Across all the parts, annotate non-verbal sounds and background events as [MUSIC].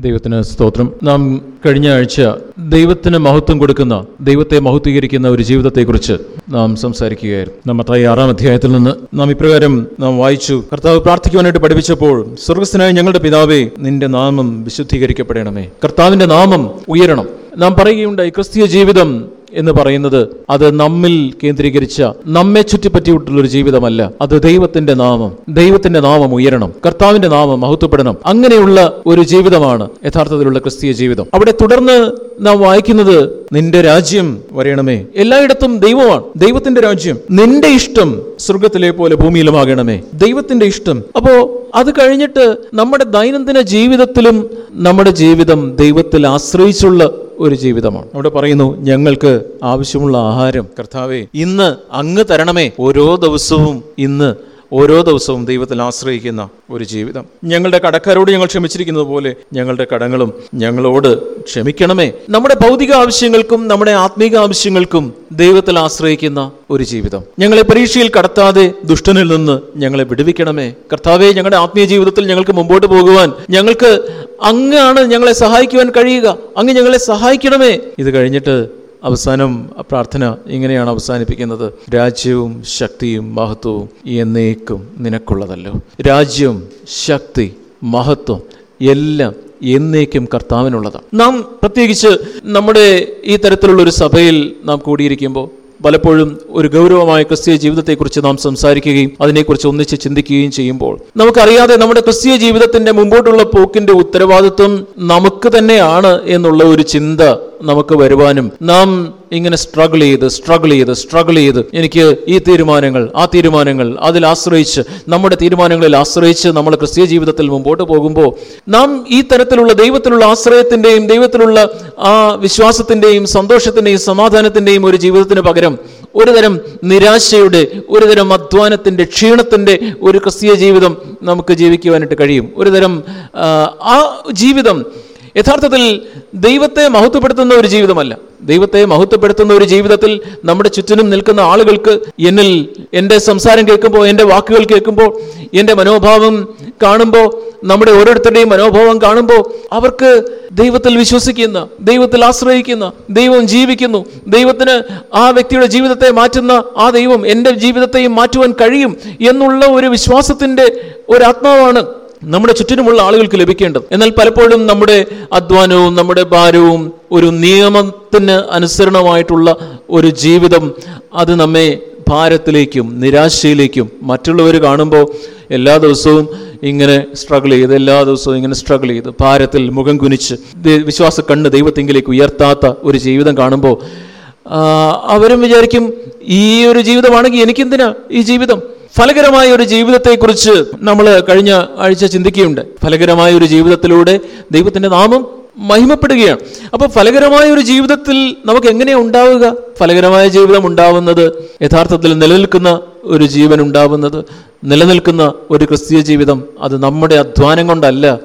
ദൈവത്തിന് സ്തോത്രം. നാം കഴിഞ്ഞ ആഴ്ച ദൈവത്തിന് മഹത്വം കൊടുക്കുന്ന ദൈവത്തെ മഹത്വീകരിക്കുന്ന ഒരു ജീവിതത്തെക്കുറിച്ച് നാം സംസാരിക്കുകയായിരുന്നു. നാം മത്തായി ആറാം അധ്യായത്തിൽ നിന്ന് നാം ഇപ്രകാരം നാം വായിച്ചു. കർത്താവ് പ്രാർത്ഥിക്കുവാനായിട്ട് പഠിപ്പിച്ചപ്പോൾ സ്വർഗസ്ഥനായ ഞങ്ങളുടെ പിതാവേ നിന്റെ നാമം വിശുദ്ധീകരിക്കപ്പെടണമേ. കർത്താവിന്റെ നാമം ഉയരണം. നാം പറയുകയുണ്ടായി ക്രിസ്തീയ ജീവിതം എന്ന് പറയുന്നത് അത് നമ്മിൽ കേന്ദ്രീകരിച്ച നമ്മെ ചുറ്റിപ്പറ്റിയിട്ടുള്ള ഒരു ജീവിതമല്ല. അത് ദൈവത്തിന്റെ നാമം. ദൈവത്തിന്റെ നാമം ഉയരണം. കർത്താവിന്റെ നാമം മഹത്വപ്പെടണം. അങ്ങനെയുള്ള ഒരു ജീവിതമാണ് യഥാർത്ഥത്തിലുള്ള ക്രിസ്തീയ ജീവിതം. അവിടെ തുടർന്ന് നാം വായിക്കുന്നത് നിന്റെ രാജ്യം വരയണമേ. എല്ലായിടത്തും ദൈവമാണ്. ദൈവത്തിന്റെ രാജ്യം. നിന്റെ ഇഷ്ടം സ്വർഗത്തിലെ പോലെ ഭൂമിയിലുമാകണമേ. ദൈവത്തിന്റെ ഇഷ്ടം. അപ്പോ അത് കഴിഞ്ഞിട്ട് നമ്മുടെ ദൈനംദിന ജീവിതത്തിലും നമ്മുടെ ജീവിതം ദൈവത്തിൽ ആശ്രയിച്ചുള്ള ഒരു ജീവിതമാണ്. അവിടെ പറയുന്നു ഞങ്ങൾക്ക് ആവശ്യമുള്ള ആഹാരം. കർത്താവെ ഇന്ന് അങ്ങ് തരണമേ. ഓരോ ദിവസവും ഇന്ന് ഓരോ ദിവസവും ദൈവത്തിൽ ആശ്രയിക്കുന്ന ഒരു ജീവിതം. ഞങ്ങളുടെ കടക്കാരോട് ഞങ്ങൾ ക്ഷമിച്ചിരിക്കുന്നത് പോലെ ഞങ്ങളുടെ കടങ്ങളും ഞങ്ങളോട് ക്ഷമിക്കണമേ. നമ്മുടെ ഭൗതിക ആവശ്യങ്ങൾക്കും നമ്മുടെ ആത്മീക ആവശ്യങ്ങൾക്കും ദൈവത്തിൽ ആശ്രയിക്കുന്ന ഒരു ജീവിതം. ഞങ്ങളെ പരീക്ഷയിൽ കടത്താതെ ദുഷ്ടനിൽ നിന്ന് ഞങ്ങളെ വിടുവിക്കണമേ. കർത്താവെ ഞങ്ങളുടെ ആത്മീയ ജീവിതത്തിൽ ഞങ്ങൾക്ക് മുമ്പോട്ട് പോകുവാൻ ഞങ്ങൾക്ക് അങ്ങാണ് ഞങ്ങളെ സഹായിക്കുവാൻ കഴിയുക. അങ്ങ് ഞങ്ങളെ സഹായിക്കണമേ. ഇത് കഴിഞ്ഞിട്ട് അവസാനം പ്രാർത്ഥന ഇങ്ങനെയാണ് അവസാനിപ്പിക്കുന്നത്. രാജ്യവും ശക്തിയും മഹത്വവും എന്നേക്കും നിനക്കുള്ളതല്ലോ. രാജ്യം ശക്തി മഹത്വം എല്ലാം എന്നേക്കും കർത്താവിനുള്ളതാണ്. നാം പ്രത്യേകിച്ച് നമ്മുടെ ഈ തരത്തിലുള്ള ഒരു സഭയിൽ നാം കൂടിയിരിക്കുമ്പോൾ പലപ്പോഴും ഒരു ഗൗരവമായ ക്രിസ്തീയ ജീവിതത്തെക്കുറിച്ച് നാം സംസാരിക്കുകയും അതിനെക്കുറിച്ച് ഒന്നിച്ച് ചിന്തിക്കുകയും ചെയ്യുമ്പോൾ നമുക്കറിയാതെ നമ്മുടെ ക്രിസ്തീയ ജീവിതത്തിന്റെ മുമ്പോട്ടുള്ള പോക്കിന്റെ ഉത്തരവാദിത്വം നമുക്ക് തന്നെയാണ് എന്നുള്ള ഒരു ചിന്ത നമുക്ക് വരുവാനും നാം ഇങ്ങനെ സ്ട്രഗിൾ ചെയ്ത് സ്ട്രഗിൾ ചെയ്ത് സ്ട്രഗിൾ ചെയ്ത് എനിക്ക് ഈ തീരുമാനങ്ങൾ ആ തീരുമാനങ്ങൾ അതിൽ ആശ്രയിച്ച് നമ്മുടെ തീരുമാനങ്ങളിൽ ആശ്രയിച്ച് നമ്മൾ ക്രിസ്തീയ ജീവിതത്തിൽ മുമ്പോട്ട് പോകുമ്പോൾ നാം ഈ തരത്തിലുള്ള ദൈവത്തിലുള്ള ആശ്രയത്തിന്റെയും ദൈവത്തിലുള്ള ആ വിശ്വാസത്തിന്റെയും സന്തോഷത്തിന്റെയും സമാധാനത്തിന്റെയും ഒരു ജീവിതത്തിന് പകരം ഒരുതരം നിരാശയുടെ ഒരുതരം അധ്വാനത്തിന്റെ ക്ഷീണത്തിന്റെ ഒരു ക്രിസ്തീയ ജീവിതം നമുക്ക് ജീവിക്കുവാനായിട്ട് കഴിയും. ഒരുതരം ആ ജീവിതം യഥാർത്ഥത്തിൽ ദൈവത്തെ മഹത്വപ്പെടുത്തുന്ന ഒരു ജീവിതമല്ല. ദൈവത്തെ മഹത്വപ്പെടുത്തുന്ന ഒരു ജീവിതത്തിൽ നമ്മുടെ ചുറ്റിനും നിൽക്കുന്ന ആളുകൾക്ക് എന്നിൽ എന്റെ സംസാരം കേൾക്കുമ്പോൾ എന്റെ വാക്കുകൾ കേൾക്കുമ്പോൾ എന്റെ മനോഭാവം കാണുമ്പോൾ നമ്മുടെ ഓരോരുത്തരുടെയും മനോഭാവം കാണുമ്പോൾ അവർക്ക് ദൈവത്തിൽ വിശ്വസിക്കുന്ന ദൈവത്തിൽ ആശ്രയിക്കുന്ന ദൈവം ജീവിക്കുന്നു ദൈവത്തിന് ആ വ്യക്തിയുടെ ജീവിതത്തെ മാറ്റുന്ന ആ ദൈവം എന്റെ ജീവിതത്തെയും മാറ്റുവാൻ കഴിയും എന്നുള്ള ഒരു വിശ്വാസത്തിന്റെ ഒരു ആത്മാവാണ് നമ്മുടെ ചുറ്റിനുമുള്ള ആളുകൾക്ക് ലഭിക്കേണ്ടത്. എന്നാൽ പലപ്പോഴും നമ്മുടെ അധ്വാനവും നമ്മുടെ ഭാരവും ഒരു നിയമത്തിന് അനുസരണമായിട്ടുള്ള ഒരു ജീവിതം അത് നമ്മെ ഭാരത്തിലേക്കും നിരാശയിലേക്കും മറ്റുള്ളവർ കാണുമ്പോൾ എല്ലാ ദിവസവും ഇങ്ങനെ സ്ട്രഗിൾ ചെയ്ത് എല്ലാ ദിവസവും ഇങ്ങനെ സ്ട്രഗിൾ ചെയ്ത് ഭാരത്തിൽ മുഖം കുനിച്ച് വിശ്വാസ കണ്ണ് ദൈവത്തെങ്കിലേക്ക് ഉയർത്താത്ത ഒരു ജീവിതം കാണുമ്പോൾ അവരും വിചാരിക്കും ഈ ഒരു ജീവിതമാണെങ്കിൽ എനിക്കെന്തിനാ ഈ ജീവിതം? ഫലകരമായ ഒരു ജീവിതത്തെക്കുറിച്ച് നമ്മൾ കഴിഞ്ഞ ആഴ്ച ചിന്തിക്കുകയുണ്ട്. ഫലകരമായ ഒരു ജീവിതത്തിലൂടെ ദൈവത്തിന്റെ നാമം മഹിമപ്പെടുകയാണ്. അപ്പോൾ ഫലകരമായ ഒരു ജീവിതത്തിൽ നമുക്ക് എങ്ങനെയാ ഉണ്ടാവുക? ഫലകരമായ ജീവിതം ഉണ്ടാവുന്നത് യഥാർത്ഥത്തിൽ നിലനിൽക്കുന്ന ഒരു ജീവൻ ഉണ്ടാവുന്നത് നിലനിൽക്കുന്ന ഒരു ക്രിസ്തീയ ജീവിതം അത് നമ്മുടെ അധ്വാനം കൊണ്ടല്ല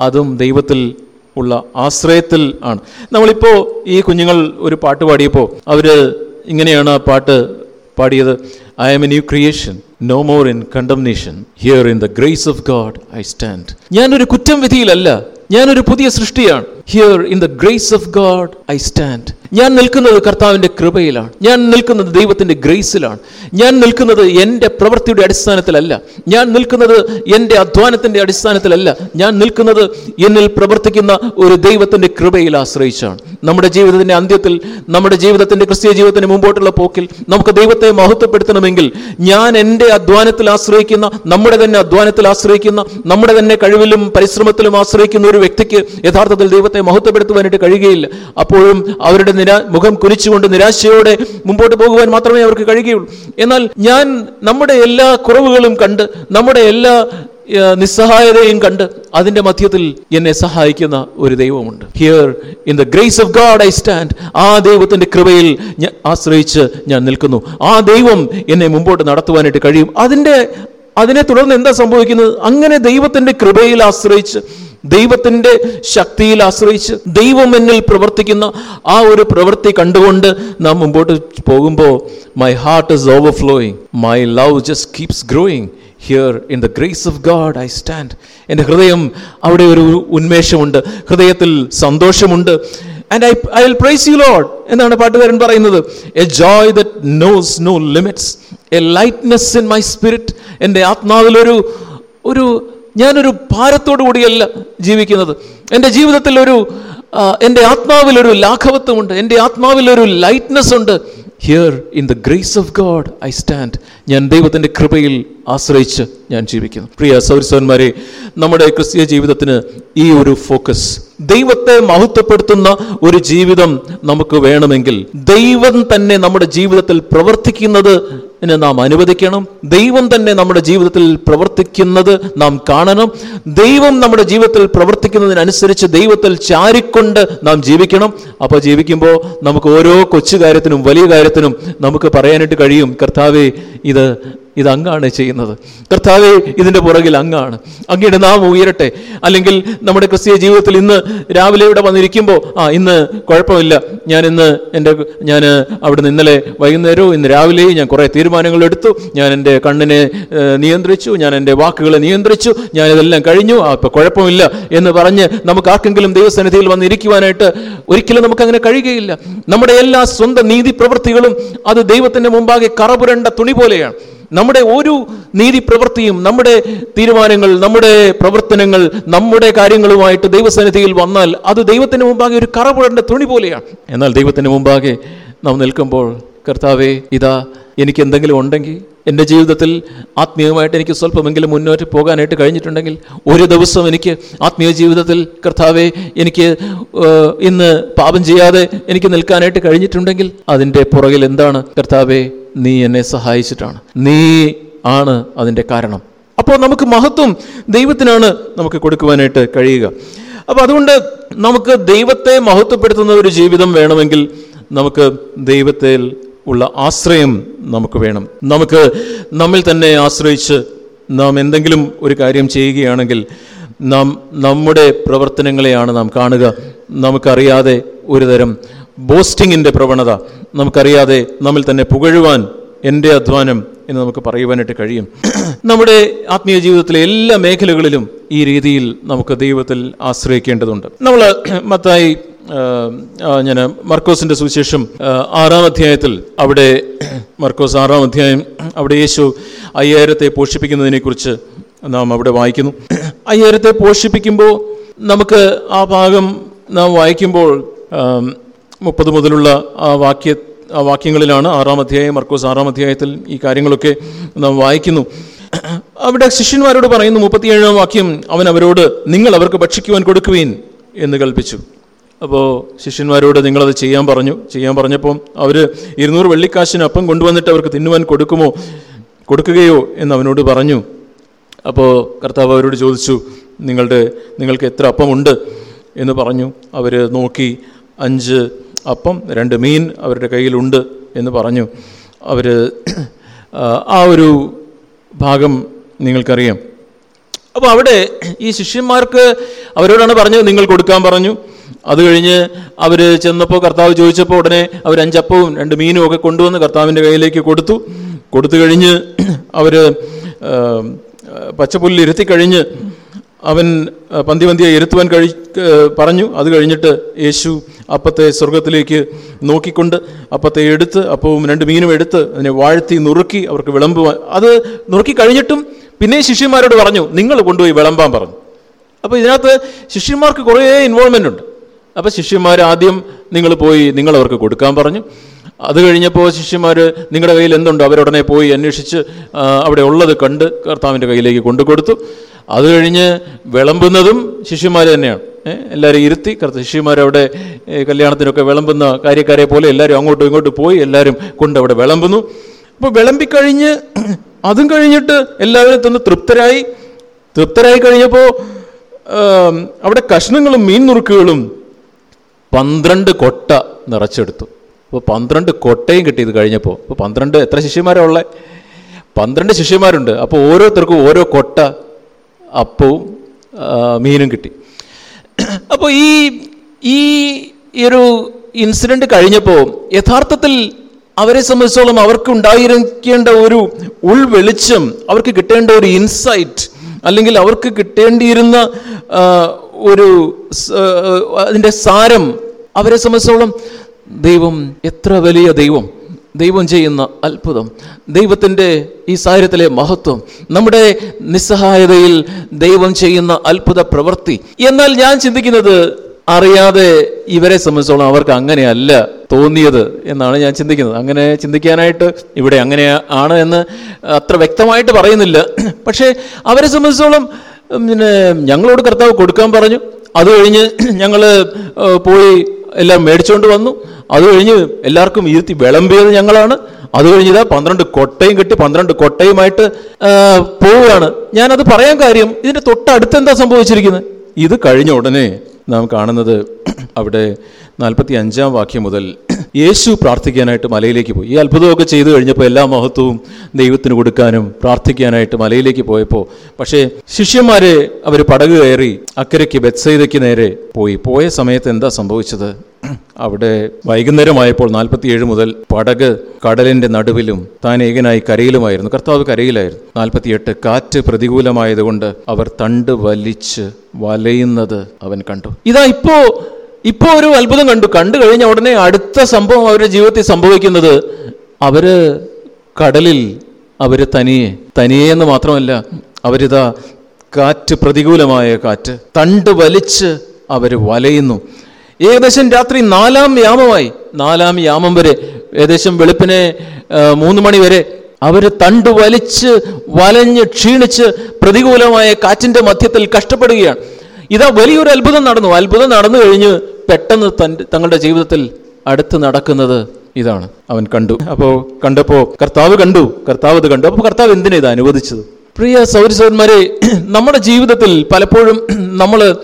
അതും ദൈവത്തിൽ ഉള്ള ആശ്രയത്തിൽ ആണ്. നമ്മളിപ്പോൾ ഈ കുഞ്ഞുങ്ങൾ ഒരു പാട്ട് പാടിയപ്പോൾ അവർ ഇങ്ങനെയാണ് ആ പാട്ട് പാടിയത്. I am a new creation no more in condemnation here in the grace of God I stand ഞാനൊരു കുറ്റം വിധിയിലല്ല. ഞാനൊരു പുതിയ സൃഷ്ടിയാണ്. Here in the grace of God I stand ഞാൻ നിൽക്കുന്നത് കർത്താവിന്റെ കൃപയിലാണ്. ഞാൻ നിൽക്കുന്നത് ദൈവത്തിന്റെ ഗ്രേസിലാണ്. ഞാൻ നിൽക്കുന്നത് എന്റെ പ്രവൃത്തിയുടെ അടിസ്ഥാനത്തിലല്ല. ഞാൻ നിൽക്കുന്നത് എന്റെ അധ്വാനത്തിന്റെ അടിസ്ഥാനത്തിലല്ല. ഞാൻ നിൽക്കുന്നത് എന്നിൽ പ്രവർത്തിക്കുന്ന ഒരു ദൈവത്തിന്റെ കൃപയിൽ ആശ്രയിച്ചാണ്. നമ്മുടെ ജീവിതത്തിന്റെ അന്ത്യത്തിൽ നമ്മുടെ ജീവിതത്തിന്റെ ക്രിസ്തീയ ജീവിതത്തിന് മുമ്പോട്ടുള്ള പോക്കിൽ നമുക്ക് ദൈവത്തെ മഹത്വപ്പെടുത്തണമെങ്കിൽ ഞാൻ എന്റെ അധ്വാനത്തിൽ ആശ്രയിക്കുന്ന നമ്മുടെ തന്നെ അധ്വാനത്തിൽ ആശ്രയിക്കുന്ന നമ്മുടെ തന്നെ കഴിവിലും പരിശ്രമത്തിലും ആശ്രയിക്കുന്ന ഒരു വ്യക്തിക്ക് യഥാർത്ഥത്തിൽ ദൈവത്തെ മഹത്വപ്പെടുത്തുവാനായിട്ട് കഴിയുകയില്ല. അപ്പോഴും അവരുടെ നിരാ മുഖം കുരിച്ചുകൊണ്ട് നിരാശയോടെ മുമ്പോട്ട് പോകുവാൻ മാത്രമേ അവർക്ക് കഴിയുകയുള്ളൂ. എന്നാൽ ഞാൻ നമ്മുടെ എല്ലാ കുറവുകളും കണ്ട് നമ്മുടെ എല്ലാ നിസ്സഹായതയും കണ്ട് അതിന്റെ മധ്യത്തിൽ എന്നെ സഹായിക്കുന്ന ഒരു ദൈവമുണ്ട്. Here in the grace of God I stand ആ ദൈവത്തിന്റെ കൃപയിൽ ഞാൻ ആശ്രയിച്ച് ഞാൻ നിൽക്കുന്നു. ആ ദൈവം എന്നെ മുമ്പോട്ട് നടത്തുവാനായിട്ട് കഴിയും. അതിന്റെ അതിനെ തുടർന്ന് എന്താ സംഭവിക്കുന്നത്? അങ്ങനെ ദൈവത്തിന്റെ കൃപയിൽ ആശ്രയിച്ച് ദൈവത്തിന്റെ ശക്തിയിൽ ആശ്രയിച്ച് ദൈവം എന്നിൽ പ്രവർത്തിക്കുന്ന ആ ഒരു പ്രവൃത്തി കണ്ടുകൊണ്ട് നാം മുമ്പോട്ട് പോകുമ്പോൾ my heart is overflowing my love just keeps growing here in the grace of God I stand എന്റെ ഹൃദയം അവിടെ ഒരു ഉന്മേഷമുണ്ട്. ഹൃദയത്തിൽ സന്തോഷമുണ്ട്. And I I will praise you Lord എന്നാണ് പാട്ടുകാരൻ പറയുന്നത്. A joy that knows no limits a lightness in my spirit എന്റെ ആത്മാവിലൊരു ഒരു ഞാനൊരു ഭാരത്തോടു കൂടിയല്ല ജീവിക്കുന്നത്. എന്റെ ജീവിതത്തിൽ ഒരു എന്റെ ആത്മാവിലൊരു ലാഘവത്വമുണ്ട്. എന്റെ ആത്മാവിലൊരു ലൈറ്റ്നെസ് ഉണ്ട്. Here in the grace of God I stand ഞാൻ ദൈവത്തിന്റെ കൃപയിൽ ആശ്രയിച്ച് ഞാൻ ജീവിക്കുന്നു. പ്രിയ സൗരസവന്മാരെ നമ്മുടെ ക്രിസ്തീയ ജീവിതത്തിന് ഈ ഒരു ഫോക്കസ് ദൈവത്തെ മഹത്വപ്പെടുത്തുന്ന ഒരു ജീവിതം നമുക്ക് വേണമെങ്കിൽ ദൈവം തന്നെ നമ്മുടെ ജീവിതത്തിൽ പ്രവർത്തിക്കുന്നത് ന് അനുവദിക്കണം. ദൈവം തന്നെ നമ്മുടെ ജീവിതത്തിൽ പ്രവർത്തിക്കുന്നത് നാം കാണണം. ദൈവം നമ്മുടെ ജീവിതത്തിൽ പ്രവർത്തിക്കുന്നതിനനുസരിച്ച് ദൈവത്തിൽ ചാരിക്കൊണ്ട് നാം ജീവിക്കണം. അപ്പോൾ ജീവിക്കുമ്പോൾ നമുക്ക് ഓരോ കൊച്ചു കാര്യത്തിനും വലിയ കാര്യത്തിനും നമുക്ക് പറയാനായിട്ട് കഴിയും. കർത്താവേ ഇത് ഇത് അങ്ങാണ് ചെയ്യുന്നത്. കർത്താവെ ഇതിന്റെ പുറകിൽ അങ്ങാണ്. അങ്ങയുടെ നാം ഉയരട്ടെ. അല്ലെങ്കിൽ നമ്മുടെ ക്രിസ്തീയ ജീവിതത്തിൽ ഇന്ന് രാവിലെ ഇവിടെ വന്നിരിക്കുമ്പോൾ ആ ഇന്ന് കുഴപ്പമില്ല. ഞാൻ ഇന്ന് എന്റെ ഞാൻ അവിടെ അവിടുന്ന് ഇന്നലെ വൈകുന്നേരവും ഇന്ന് രാവിലെയും ഞാൻ കുറേ തീരുമാനങ്ങൾ എടുത്തു. ഞാൻ എന്റെ കണ്ണിനെ നിയന്ത്രിച്ചു. ഞാൻ എന്റെ വാക്കുകളെ നിയന്ത്രിച്ചു. ഞാൻ ഇതെല്ലാം കഴിഞ്ഞു. ആ ഇപ്പം കുഴപ്പമില്ല എന്ന് പറഞ്ഞ് നമുക്ക് ആർക്കെങ്കിലും ദൈവസന്നിധിയിൽ വന്നിരിക്കുവാനായിട്ട് ഒരിക്കലും നമുക്കങ്ങനെ കഴിയുകയില്ല. നമ്മുടെ എല്ലാ സ്വന്തം നീതി പ്രവൃത്തികളും അത് ദൈവത്തിന്റെ മുമ്പാകെ കറപുരണ്ട തുണി പോലെയാണ്. നമ്മുടെ ഒരു നീതി പ്രവൃത്തിയും നമ്മുടെ തീരുമാനങ്ങൾ നമ്മുടെ പ്രവർത്തനങ്ങൾ നമ്മുടെ കാര്യങ്ങളുമായിട്ട് ദൈവസന്നിധിയിൽ വന്നാൽ അത് ദൈവത്തിന് മുമ്പാകെ ഒരു കറപുഴന്റെ തുണി പോലെയാണ്. എന്നാൽ ദൈവത്തിന് മുമ്പാകെ നാം നിൽക്കുമ്പോൾ കർത്താവെ ഇതാ എനിക്ക് എന്തെങ്കിലും ഉണ്ടെങ്കിൽ എന്റെ ജീവിതത്തിൽ ആത്മീയമായിട്ട് എനിക്ക് സ്വല്പമെങ്കിലും മുന്നോട്ട് പോകാനായിട്ട് കഴിഞ്ഞിട്ടുണ്ടെങ്കിൽ ഒരു ദിവസം എനിക്ക് ആത്മീയ ജീവിതത്തിൽ കർത്താവെ എനിക്ക് ഇന്ന് പാപം ചെയ്യാതെ എനിക്ക് നിൽക്കാനായിട്ട് കഴിഞ്ഞിട്ടുണ്ടെങ്കിൽ അതിന്റെ പുറകിൽ എന്താണ്? കർത്താവെ നീ എന്നെ സഹായിച്ചിട്ടാണ്. നീ ആണ് അതിന്റെ കാരണം. അപ്പോൾ നമുക്ക് മഹത്വം ദൈവത്തിനാണ് നമുക്ക് കൊടുക്കുവാനായിട്ട് കഴിയുക. അപ്പോൾ അതുകൊണ്ട് നമുക്ക് ദൈവത്തെ മഹത്വപ്പെടുത്തുന്ന ഒരു ജീവിതം വേണമെങ്കിൽ നമുക്ക് ദൈവത്തിൽ ഉള്ള ആശ്രയം നമുക്ക് വേണം. നമുക്ക് നമ്മിൽ തന്നെ ആശ്രയിച്ച് നാം എന്തെങ്കിലും ഒരു കാര്യം ചെയ്യുകയാണെങ്കിൽ നാം നമ്മുടെ പ്രവർത്തനങ്ങളെയാണ് നാം കാണുക. നമുക്കറിയാതെ ഒരു തരം ബോസ്റ്റിങ്ങിന്റെ പ്രവണത നമുക്കറിയാതെ നമ്മിൽ തന്നെ പുകഴുവാൻ എന്റെ അധ്വാനം എന്ന് നമുക്ക് പറയുവാനായിട്ട് കഴിയും. നമ്മുടെ ആത്മീയ ജീവിതത്തിലെ എല്ലാ മേഖലകളിലും ഈ രീതിയിൽ നമുക്ക് ദൈവത്തിൽ ആശ്രയിക്കേണ്ടതുണ്ട്. നമ്മൾ മത്തായി ഞാൻ മർക്കോസിന്റെ സുവിശേഷം ആറാം അധ്യായത്തിൽ അവിടെ മർക്കോസ് ആറാം അധ്യായം അവിടെ യേശു അയ്യായിരത്തെ പോഷിപ്പിക്കുന്നതിനെക്കുറിച്ച് നാം അവിടെ വായിക്കുന്നു. അയ്യായിരത്തെ പോഷിപ്പിക്കുമ്പോൾ നമുക്ക് ആ ഭാഗം നാം വായിക്കുമ്പോൾ മുപ്പത് മുതലുള്ള ആ വാക്യ ആ വാക്യങ്ങളിലാണ് ആറാം അധ്യായം മർക്കോസ് ആറാം അധ്യായത്തിൽ ഈ കാര്യങ്ങളൊക്കെ നാം വായിക്കുന്നു. അവിടെ ശിഷ്യന്മാരോട് പറയുന്നു മുപ്പത്തിയേഴാം വാക്യം അവൻ അവരോട് നിങ്ങൾ അവർക്ക് ഭക്ഷിക്കുവാൻ കൊടുക്കുവീൻ എന്ന് കൽപ്പിച്ചു. അപ്പോൾ ശിഷ്യന്മാരോട് നിങ്ങളത് ചെയ്യാൻ പറഞ്ഞു. ചെയ്യാൻ പറഞ്ഞപ്പോൾ അവർ ഇരുന്നൂറ് വെള്ളിക്കാശിനൊപ്പം കൊണ്ടുവന്നിട്ട് അവർക്ക് തിന്നുവാൻ കൊടുക്കുമോ? കൊടുക്കുകയോ എന്ന് അവനോട് പറഞ്ഞു. അപ്പോൾ കർത്താവ് അവരോട് ചോദിച്ചു നിങ്ങളുടെ നിങ്ങൾക്ക് എത്ര അപ്പമുണ്ട്? എന്ന് പറഞ്ഞു. അവർ നോക്കി അഞ്ച് അപ്പം രണ്ട് മീൻ അവരുടെ കയ്യിലുണ്ട് എന്ന് പറഞ്ഞു. അവർ ആ ഒരു ഭാഗം നിങ്ങൾക്കറിയാം. അപ്പോൾ അവിടെ ഈ ശിഷ്യന്മാർക്ക് അവരോടാണ് പറഞ്ഞത് നിങ്ങൾ കൊടുക്കാൻ പറഞ്ഞു. അത് കഴിഞ്ഞ് അവർ ചെന്നപ്പോൾ കർത്താവ് ചോദിച്ചപ്പോൾ ഉടനെ അവർ അഞ്ചപ്പവും രണ്ട് മീനും ഒക്കെ കൊണ്ടുവന്ന് കർത്താവിന്റെ കയ്യിലേക്ക് കൊടുത്തു. കൊടുത്തു കഴിഞ്ഞ് അവർ പച്ചപ്പുല്ല് ഇരുത്തി കഴിഞ്ഞ് അവൻ പന്തി പന്തിയെ ഇരുത്തുവാൻ കഴി പറഞ്ഞു. അത് കഴിഞ്ഞിട്ട് യേശു അപ്പത്തെ സ്വർഗത്തിലേക്ക് നോക്കിക്കൊണ്ട് അപ്പത്തെ എടുത്ത് അപ്പവും രണ്ട് മീനും എടുത്ത് അതിനെ വാഴ്ത്തി നുറുക്കി അവർക്ക് വിളമ്പുവാൻ അത് നുറുക്കി കഴിഞ്ഞിട്ടും പിന്നെ ശിഷ്യന്മാരോട് പറഞ്ഞു നിങ്ങൾ കൊണ്ടുപോയി വിളമ്പാൻ പറഞ്ഞു. അപ്പോൾ ഇതിനകത്ത് ശിഷ്യന്മാർക്ക് കുറേ ഇൻവോൾവ്മെന്റ് ഉണ്ട്. അപ്പോൾ ശിഷ്യന്മാർ ആദ്യം നിങ്ങൾ പോയി നിങ്ങൾ അവർക്ക് കൊടുക്കാൻ പറഞ്ഞു. അത് കഴിഞ്ഞപ്പോൾ ശിഷ്യന്മാർ നിങ്ങളുടെ കയ്യിൽ എന്തുണ്ടോ അവരുടനെ പോയി അന്വേഷിച്ച് അവിടെ ഉള്ളത് കണ്ട് കർത്താവിന്റെ കയ്യിലേക്ക് കൊണ്ടു കൊടുത്തു അത് കഴിഞ്ഞ് വിളമ്പുന്നതും ശിഷ്യന്മാർ തന്നെയാണ്. എല്ലാവരും ഇരുത്തി കർത്ത ശിഷ്യന്മാരവിടെ കല്യാണത്തിനൊക്കെ വിളമ്പുന്ന കാര്യക്കാരെ പോലെ എല്ലാവരും അങ്ങോട്ടും ഇങ്ങോട്ടും പോയി എല്ലാവരും കൊണ്ട് അവിടെ വിളമ്പുന്നു. അപ്പോൾ വിളമ്പിക്കഴിഞ്ഞ് അതും കഴിഞ്ഞിട്ട് എല്ലാവരും തന്നെ തൃപ്തരായി. തൃപ്തരായി കഴിഞ്ഞപ്പോൾ അവിടെ കഷ്ണങ്ങളും മീൻ നുറുക്കുകളും പന്ത്രണ്ട് കൊട്ട നിറച്ചെടുത്തു. അപ്പോൾ പന്ത്രണ്ട് കൊട്ടയും കിട്ടി ഇത് കഴിഞ്ഞപ്പോൾ അപ്പോൾ പന്ത്രണ്ട് എത്ര ശിഷ്യന്മാരാണ് ഉള്ളത് പന്ത്രണ്ട് ശിഷ്യന്മാരുണ്ട്. അപ്പോൾ ഓരോരുത്തർക്കും ഓരോ കൊട്ട അപ്പവും മീനും കിട്ടി. അപ്പോൾ ഈ ഈ ഒരു ഇൻസിഡന്റ് കഴിഞ്ഞപ്പോൾ യഥാർത്ഥത്തിൽ അവരെ സംബന്ധിച്ചോളം അവർക്ക് ഉണ്ടായിരിക്കേണ്ട ഒരു ഉൾവെളിച്ചം അവർക്ക് കിട്ടേണ്ട ഒരു ഇൻസൈറ്റ് അല്ലെങ്കിൽ അവർക്ക് കിട്ടേണ്ടിയിരുന്ന ഒരു അതിന്റെ സാരം അവരെ സംബന്ധിച്ചോളം ദൈവം എത്ര വലിയ ദൈവം? ദൈവം ചെയ്യുന്ന അത്ഭുതം. ദൈവത്തിന്റെ ഈ സാഹചര്യത്തിലെ മഹത്വം. നമ്മുടെ നിസ്സഹായതയിൽ ദൈവം ചെയ്യുന്ന അത്ഭുത പ്രവൃത്തി. എന്നാൽ ഞാൻ ചിന്തിക്കുന്നത് അറിയാതെ ഇവരെ സംബന്ധിച്ചോളം അവർക്ക് അങ്ങനെയല്ല തോന്നിയത് എന്നാണ് ഞാൻ ചിന്തിക്കുന്നത്. അങ്ങനെ ചിന്തിക്കാനായിട്ട് ഇവിടെ അങ്ങനെ ആണ് എന്ന് അത്ര വ്യക്തമായിട്ട് പറയുന്നില്ല. പക്ഷേ അവരെ സംബന്ധിച്ചോളം പിന്നെ ഞങ്ങളോട് കർത്താവ് കൊടുക്കാൻ പറഞ്ഞു? അത് കഴിഞ്ഞ് ഞങ്ങൾ പോയി എല്ലാം മേടിച്ചുകൊണ്ട് വന്നു. അത് കഴിഞ്ഞ് എല്ലാവർക്കും ഇരുത്തി വിളമ്പിയത് ഞങ്ങളാണ്. അത് കഴിഞ്ഞ് പന്ത്രണ്ട് കൊട്ടയും കിട്ടി പന്ത്രണ്ട് കൊട്ടയുമായിട്ട് പോവുകയാണ്. ഞാനത് പറയാൻ കാര്യം ഇതിന്റെ തൊട്ടടുത്ത് എന്താ സംഭവിച്ചിരിക്കുന്നത്? ഇത് കഴിഞ്ഞ ഉടനെ നാം കാണുന്നത് അവിടെ നാൽപ്പത്തി അഞ്ചാം വാക്യം മുതൽ യേശു പ്രാർത്ഥിക്കാനായിട്ട് മലയിലേക്ക് പോയി. ഈ അത്ഭുതമൊക്കെ ചെയ്തു കഴിഞ്ഞപ്പോൾ എല്ലാ മഹത്വവും ദൈവത്തിന് കൊടുക്കാനും പ്രാർത്ഥിക്കാനായിട്ട് മലയിലേക്ക് പോയപ്പോൾ പക്ഷേ ശിഷ്യന്മാരെ അവർ പടക് കയറി അക്കരയ്ക്ക് ബെത്സൈദയ്ക്ക് നേരെ പോയി. പോയ സമയത്ത് എന്താ സംഭവിച്ചത്? അവിടെ വൈകുന്നേരമായപ്പോൾ നാൽപ്പത്തിയേഴ് മുതൽ പടക് കടലിന്റെ നടുവിലും താൻ ഏകനായി കരയിലുമായിരുന്നു. കർത്താവ് കരയിലായിരുന്നു. നാൽപ്പത്തിയെട്ട് കാറ്റ് പ്രതികൂലമായതുകൊണ്ട് അവർ തണ്ട് വലിച്ച് വലയുന്നത് അവൻ കണ്ടു. ഇതാ ഇപ്പോ ഇപ്പോ ഒരു അത്ഭുതം കണ്ടു. കണ്ടു കഴിഞ്ഞ ഉടനെ അടുത്ത സംഭവം അവരുടെ ജീവിതത്തിൽ സംഭവിക്കുന്നത് അവർ കടലിൽ അവർ തനിയെ തനിയെ എന്ന് മാത്രമല്ല അവരിതാ കാറ്റ് പ്രതികൂലമായ കാറ്റ് തണ്ട് വലിച്ച് അവർ വലയുന്നു. ഏകദേശം രാത്രി നാലാം യാമമായി. നാലാം യാമം വരെ ഏകദേശം വെളുപ്പിനെ മൂന്ന് മണി വരെ അവർ തണ്ട് വലിച്ച് വലഞ്ഞ് ക്ഷീണിച്ച് പ്രതികൂലമായ കാറ്റിന്റെ മധ്യത്തിൽ കഷ്ടപ്പെടുകയാണ്. ഇതാ വലിയൊരു അത്ഭുതം നടന്നു. അത്ഭുതം നടന്നു കഴിഞ്ഞ് പെട്ടെന്ന് തന്റെ തങ്ങളുടെ ജീവിതത്തിൽ അടുത്ത് നടക്കുന്നത് ഇതാണ്. അവൻ കണ്ടു. അപ്പോൾ കണ്ടപ്പോൾ കർത്താവ് കണ്ടു. കർത്താവ് ഇത് കണ്ടു. അപ്പോൾ കർത്താവ് എന്തിനാ ഇത് അനുവദിച്ചത്? പ്രിയ സൗരസവന്മാരെ [CLEARS THROAT] നമ്മുടെ ജീവിതത്തിൽ പലപ്പോഴും [CLEARS THROAT] നമ്മൾ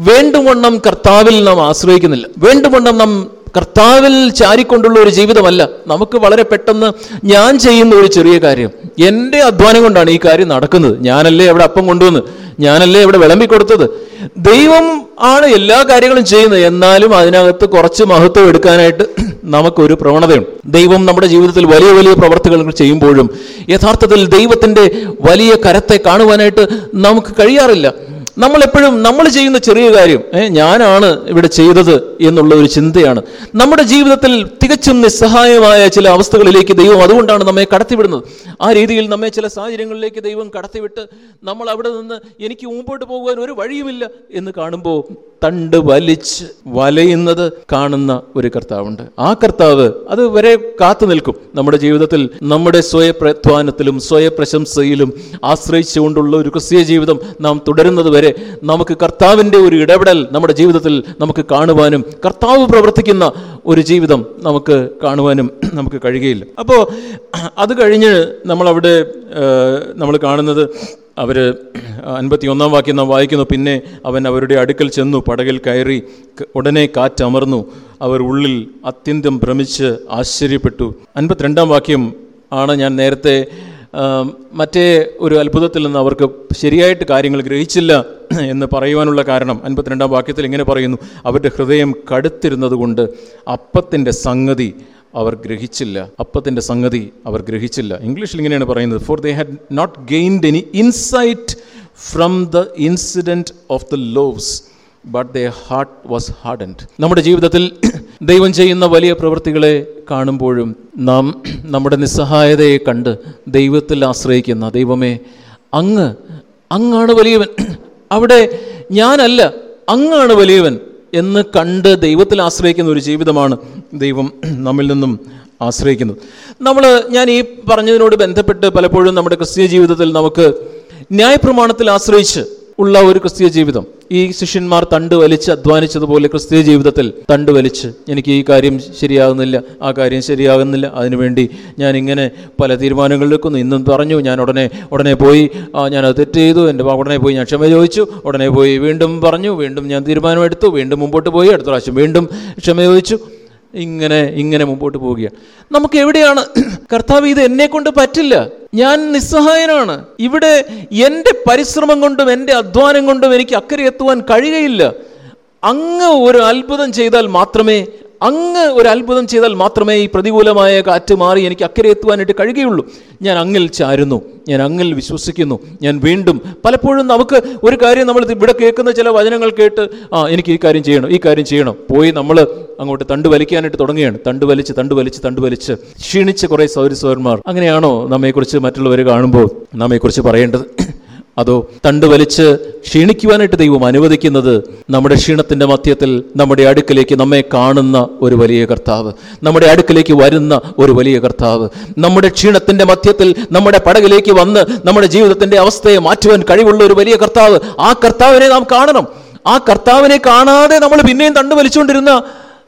വേണ്ടുവണ്ണം കർത്താവിൽ നാം ആശ്രയിക്കുന്നില്ല. വേണ്ടുവണ്ണം നാം കർത്താവിൽ ചാരിക്കൊണ്ടുള്ള ഒരു ജീവിതമല്ല. നമുക്ക് വളരെ പെട്ടെന്ന് ഞാൻ ചെയ്യുന്ന ഒരു ചെറിയ കാര്യം. എന്റെ അധ്വാനം കൊണ്ടാണ് ഈ കാര്യം നടക്കുന്നത്. ഞാനല്ലേ അവിടെ അപ്പം കൊണ്ടുവന്ന് ഞാനല്ലേ ഇവിടെ വിളമ്പി കൊടുത്തത് ദൈവം ആണ് എല്ലാ കാര്യങ്ങളും ചെയ്യുന്നത്. എന്നാലും അതിനകത്ത് കുറച്ച് മഹത്വം എടുക്കാനായിട്ട് നമുക്കൊരു പ്രവണതയുണ്ട്. ദൈവം നമ്മുടെ ജീവിതത്തിൽ വലിയ വലിയ പ്രവർത്തികൾ ചെയ്യുമ്പോഴും യഥാർത്ഥത്തിൽ ദൈവത്തിന്റെ വലിയ കരത്തെ കാണുവാനായിട്ട് നമുക്ക് കഴിയാറില്ല. നമ്മൾ എപ്പോഴും നമ്മൾ ചെയ്യുന്ന ചെറിയ കാര്യം ഞാനാണ് ഇവിടെ ചെയ്തത് എന്നുള്ള ഒരു ചിന്തയാണ്. നമ്മുടെ ജീവിതത്തിൽ തികച്ചും നിസ്സഹായമായ ചില അവസ്ഥകളിലേക്ക് ദൈവം അതുകൊണ്ടാണ് നമ്മെ കടത്തിവിടുന്നത്. ആ രീതിയിൽ നമ്മെ ചില സാഹചര്യങ്ങളിലേക്ക് ദൈവം കടത്തിവിട്ട് നമ്മൾ അവിടെ നിന്ന് എനിക്ക് മുമ്പോട്ട് പോകുവാൻ ഒരു വഴിയുമില്ല എന്ന് കാണുമ്പോൾ തണ്ട് വലിച്ച് വലയുന്നത് കാണുന്ന ഒരു കർത്താവുണ്ട്. ആ കർത്താവ് അത് വരെ കാത്തു നിൽക്കും. നമ്മുടെ ജീവിതത്തിൽ നമ്മുടെ സ്വയപ്രധ്വാനത്തിലും സ്വയപ്രശംസയിലും ആശ്രയിച്ചുകൊണ്ടുള്ള ഒരു ക്രിസ്തീയ ജീവിതം നാം തുടരുന്നത് വരെ നമുക്ക് കർത്താവിന്റെ ഒരു ഇടപെടൽ നമ്മുടെ ജീവിതത്തിൽ നമുക്ക് കാണുവാനും കർത്താവ് പ്രവർത്തിക്കുന്ന ഒരു ജീവിതം നമുക്ക് കാണുവാനും [CLEARS THROAT] നമുക്ക് കഴിയുകയില്ല. അപ്പോൾ [CLEARS THROAT] അത് കഴിഞ്ഞ് നമ്മളവിടെ നമ്മൾ കാണുന്നത് അവർ [CLEARS THROAT] അൻപത്തി ഒന്നാം വാക്യം നാം വായിക്കുന്നു. പിന്നെ അവൻ അവരുടെ അടുക്കൽ ചെന്നു പടകിൽ കയറി ഉടനെ കാറ്റമർന്നു. അവർ ഉള്ളിൽ അത്യന്തം ഭ്രമിച്ച് ആശ്ചര്യപ്പെട്ടു. അൻപത്തിരണ്ടാം വാക്യം ആണ് ഞാൻ നേരത്തെ മറ്റേ ഒരു അത്ഭുതത്തിൽ നിന്ന് അവർക്ക് ശരിയായിട്ട് കാര്യങ്ങൾ ഗ്രഹിച്ചില്ല എന്ന് പറയുവാനുള്ള കാരണം അൻപത്തിരണ്ടാം വാക്യത്തിൽ ഇങ്ങനെ പറയുന്നു. അവരുടെ ഹൃദയം കടുത്തിരുന്നതുകൊണ്ട് അപ്പത്തിന്റെ സംഗതി അവർ ഗ്രഹിച്ചില്ല. അപ്പത്തിന്റെ സംഗതി അവർ ഗ്രഹിച്ചില്ല. ഇംഗ്ലീഷിൽ ഇങ്ങനെയാണ് പറയുന്നത്. For they had not gained any insight from the incident of the loaves but the heart was hardened നമ്മുടെ ജീവിതത്തിൽ ദൈവം ചെയ്യുന്ന വലിയ പ്രവൃത്തികളെ കാണുമ്പോഴും നാം നമ്മുടെ നിസ്സഹായതയെ കണ്ട് ദൈവത്തിൽ ആശ്രയിക്കുന്ന ദൈവമേ അങ്ങ് അങ്ങാണ് വലിയവൻ. അവിടെ ഞാനല്ല അങ്ങാണ് വലിയവൻ എന്ന് കണ്ട് ദൈവത്തിൽ ആശ്രയിക്കുന്ന ഒരു ജീവിതമാണ് ദൈവം നമ്മിൽ നിന്നും ആശ്രയിക്കുന്നത്. നമ്മൾ ഞാൻ ഈ പറഞ്ഞതിനോട് ബന്ധപ്പെട്ട് പലപ്പോഴും നമ്മുടെ ക്രിസ്തീയ ജീവിതത്തിൽ നമുക്ക് ന്യായപ്രമാണത്തിൽ ആശ്രയിച്ച് ഉള്ള ഒരു ക്രിസ്തീയ ജീവിതം. ഈ ശിഷ്യന്മാർ തണ്ട് വലിച്ച് അധ്വാനിച്ചതുപോലെ ക്രിസ്തീയ ജീവിതത്തിൽ തണ്ട് വലിച്ച് എനിക്ക് ഈ കാര്യം ശരിയാകുന്നില്ല ആ കാര്യം ശരിയാകുന്നില്ല. അതിനുവേണ്ടി ഞാൻ ഇങ്ങനെ പല തീരുമാനങ്ങളിലേക്കൊന്നു ഇന്നും പറഞ്ഞു ഞാൻ ഉടനെ ഉടനെ പോയി ഞാൻ അത് തെറ്റ് ചെയ്തു. എന്റെ ഉടനെ പോയി ഞാൻ ക്ഷമ ചോദിച്ചു. ഉടനെ പോയി വീണ്ടും പറഞ്ഞു. വീണ്ടും ഞാൻ തീരുമാനമെടുത്തു. വീണ്ടും മുമ്പോട്ട് പോയി. അടുത്ത പ്രാവശ്യം വീണ്ടും ക്ഷമ ചോദിച്ചു. ഇങ്ങനെ ഇങ്ങനെ മുമ്പോട്ട് പോവുകയാണ്. നമുക്ക് എവിടെയാണ്? കർത്താവ് ഇത് എന്നെ കൊണ്ട് പറ്റില്ല. ഞാൻ നിസ്സഹായനാണ്. ഇവിടെ എന്റെ പരിശ്രമം കൊണ്ടും എന്റെ അധ്വാനം കൊണ്ടും എനിക്ക് അക്കരെ എത്തുവാൻ കഴിയുകയില്ല. അങ്ങ് ഒരു അത്ഭുതം ചെയ്താൽ മാത്രമേ അങ്ങ് ഒരു അത്ഭുതം ചെയ്താൽ മാത്രമേ ഈ പ്രതികൂലമായ കാറ്റ് മാറി എനിക്ക് അക്കരെ എത്തുവാനായിട്ട് കഴിയുകയുള്ളൂ. ഞാൻ അങ്ങിൽ ചാരുന്നു. ഞാൻ അങ്ങിൽ വിശ്വസിക്കുന്നു. ഞാൻ വീണ്ടും പലപ്പോഴും നമുക്ക് ഒരു കാര്യം നമ്മൾ ഇവിടെ കേൾക്കുന്ന ചില വചനങ്ങൾ കേട്ട് ആ എനിക്ക് ഈ കാര്യം ചെയ്യണം ഈ കാര്യം ചെയ്യണം. പോയി നമ്മൾ അങ്ങോട്ട് തണ്ട് വലിക്കാനായിട്ട് തുടങ്ങുകയാണ്. തണ്ട് വലിച്ച് തണ്ട് വലിച്ച് തണ്ട് വലിച്ച്. ക്ഷീണിച്ച് കുറേ സൗരസൗരന്മാർ. അങ്ങനെയാണോ നമ്മെക്കുറിച്ച് മറ്റുള്ളവർ കാണുമ്പോൾ നമ്മെക്കുറിച്ച് പറയേണ്ടത്? അതോ തണ്ട് വലിച്ച് ക്ഷീണിക്കുവാനായിട്ട് ദൈവം അനുവദിക്കുന്നത് നമ്മുടെ ക്ഷീണത്തിന്റെ മധ്യത്തിൽ നമ്മുടെ അടുക്കിലേക്ക് നമ്മെ കാണുന്ന ഒരു വലിയ കർത്താവ് നമ്മുടെ അടുക്കിലേക്ക് വരുന്ന ഒരു വലിയ കർത്താവ് നമ്മുടെ ക്ഷീണത്തിന്റെ മധ്യത്തിൽ നമ്മുടെ പടകിലേക്ക് വന്ന് നമ്മുടെ ജീവിതത്തിന്റെ അവസ്ഥയെ മാറ്റുവാൻ കഴിവുള്ള ഒരു വലിയ കർത്താവ് ആ കർത്താവിനെ നാം കാണണം. ആ കർത്താവിനെ കാണാതെ നമ്മൾ പിന്നെയും തണ്ട് വലിച്ചുകൊണ്ടിരുന്ന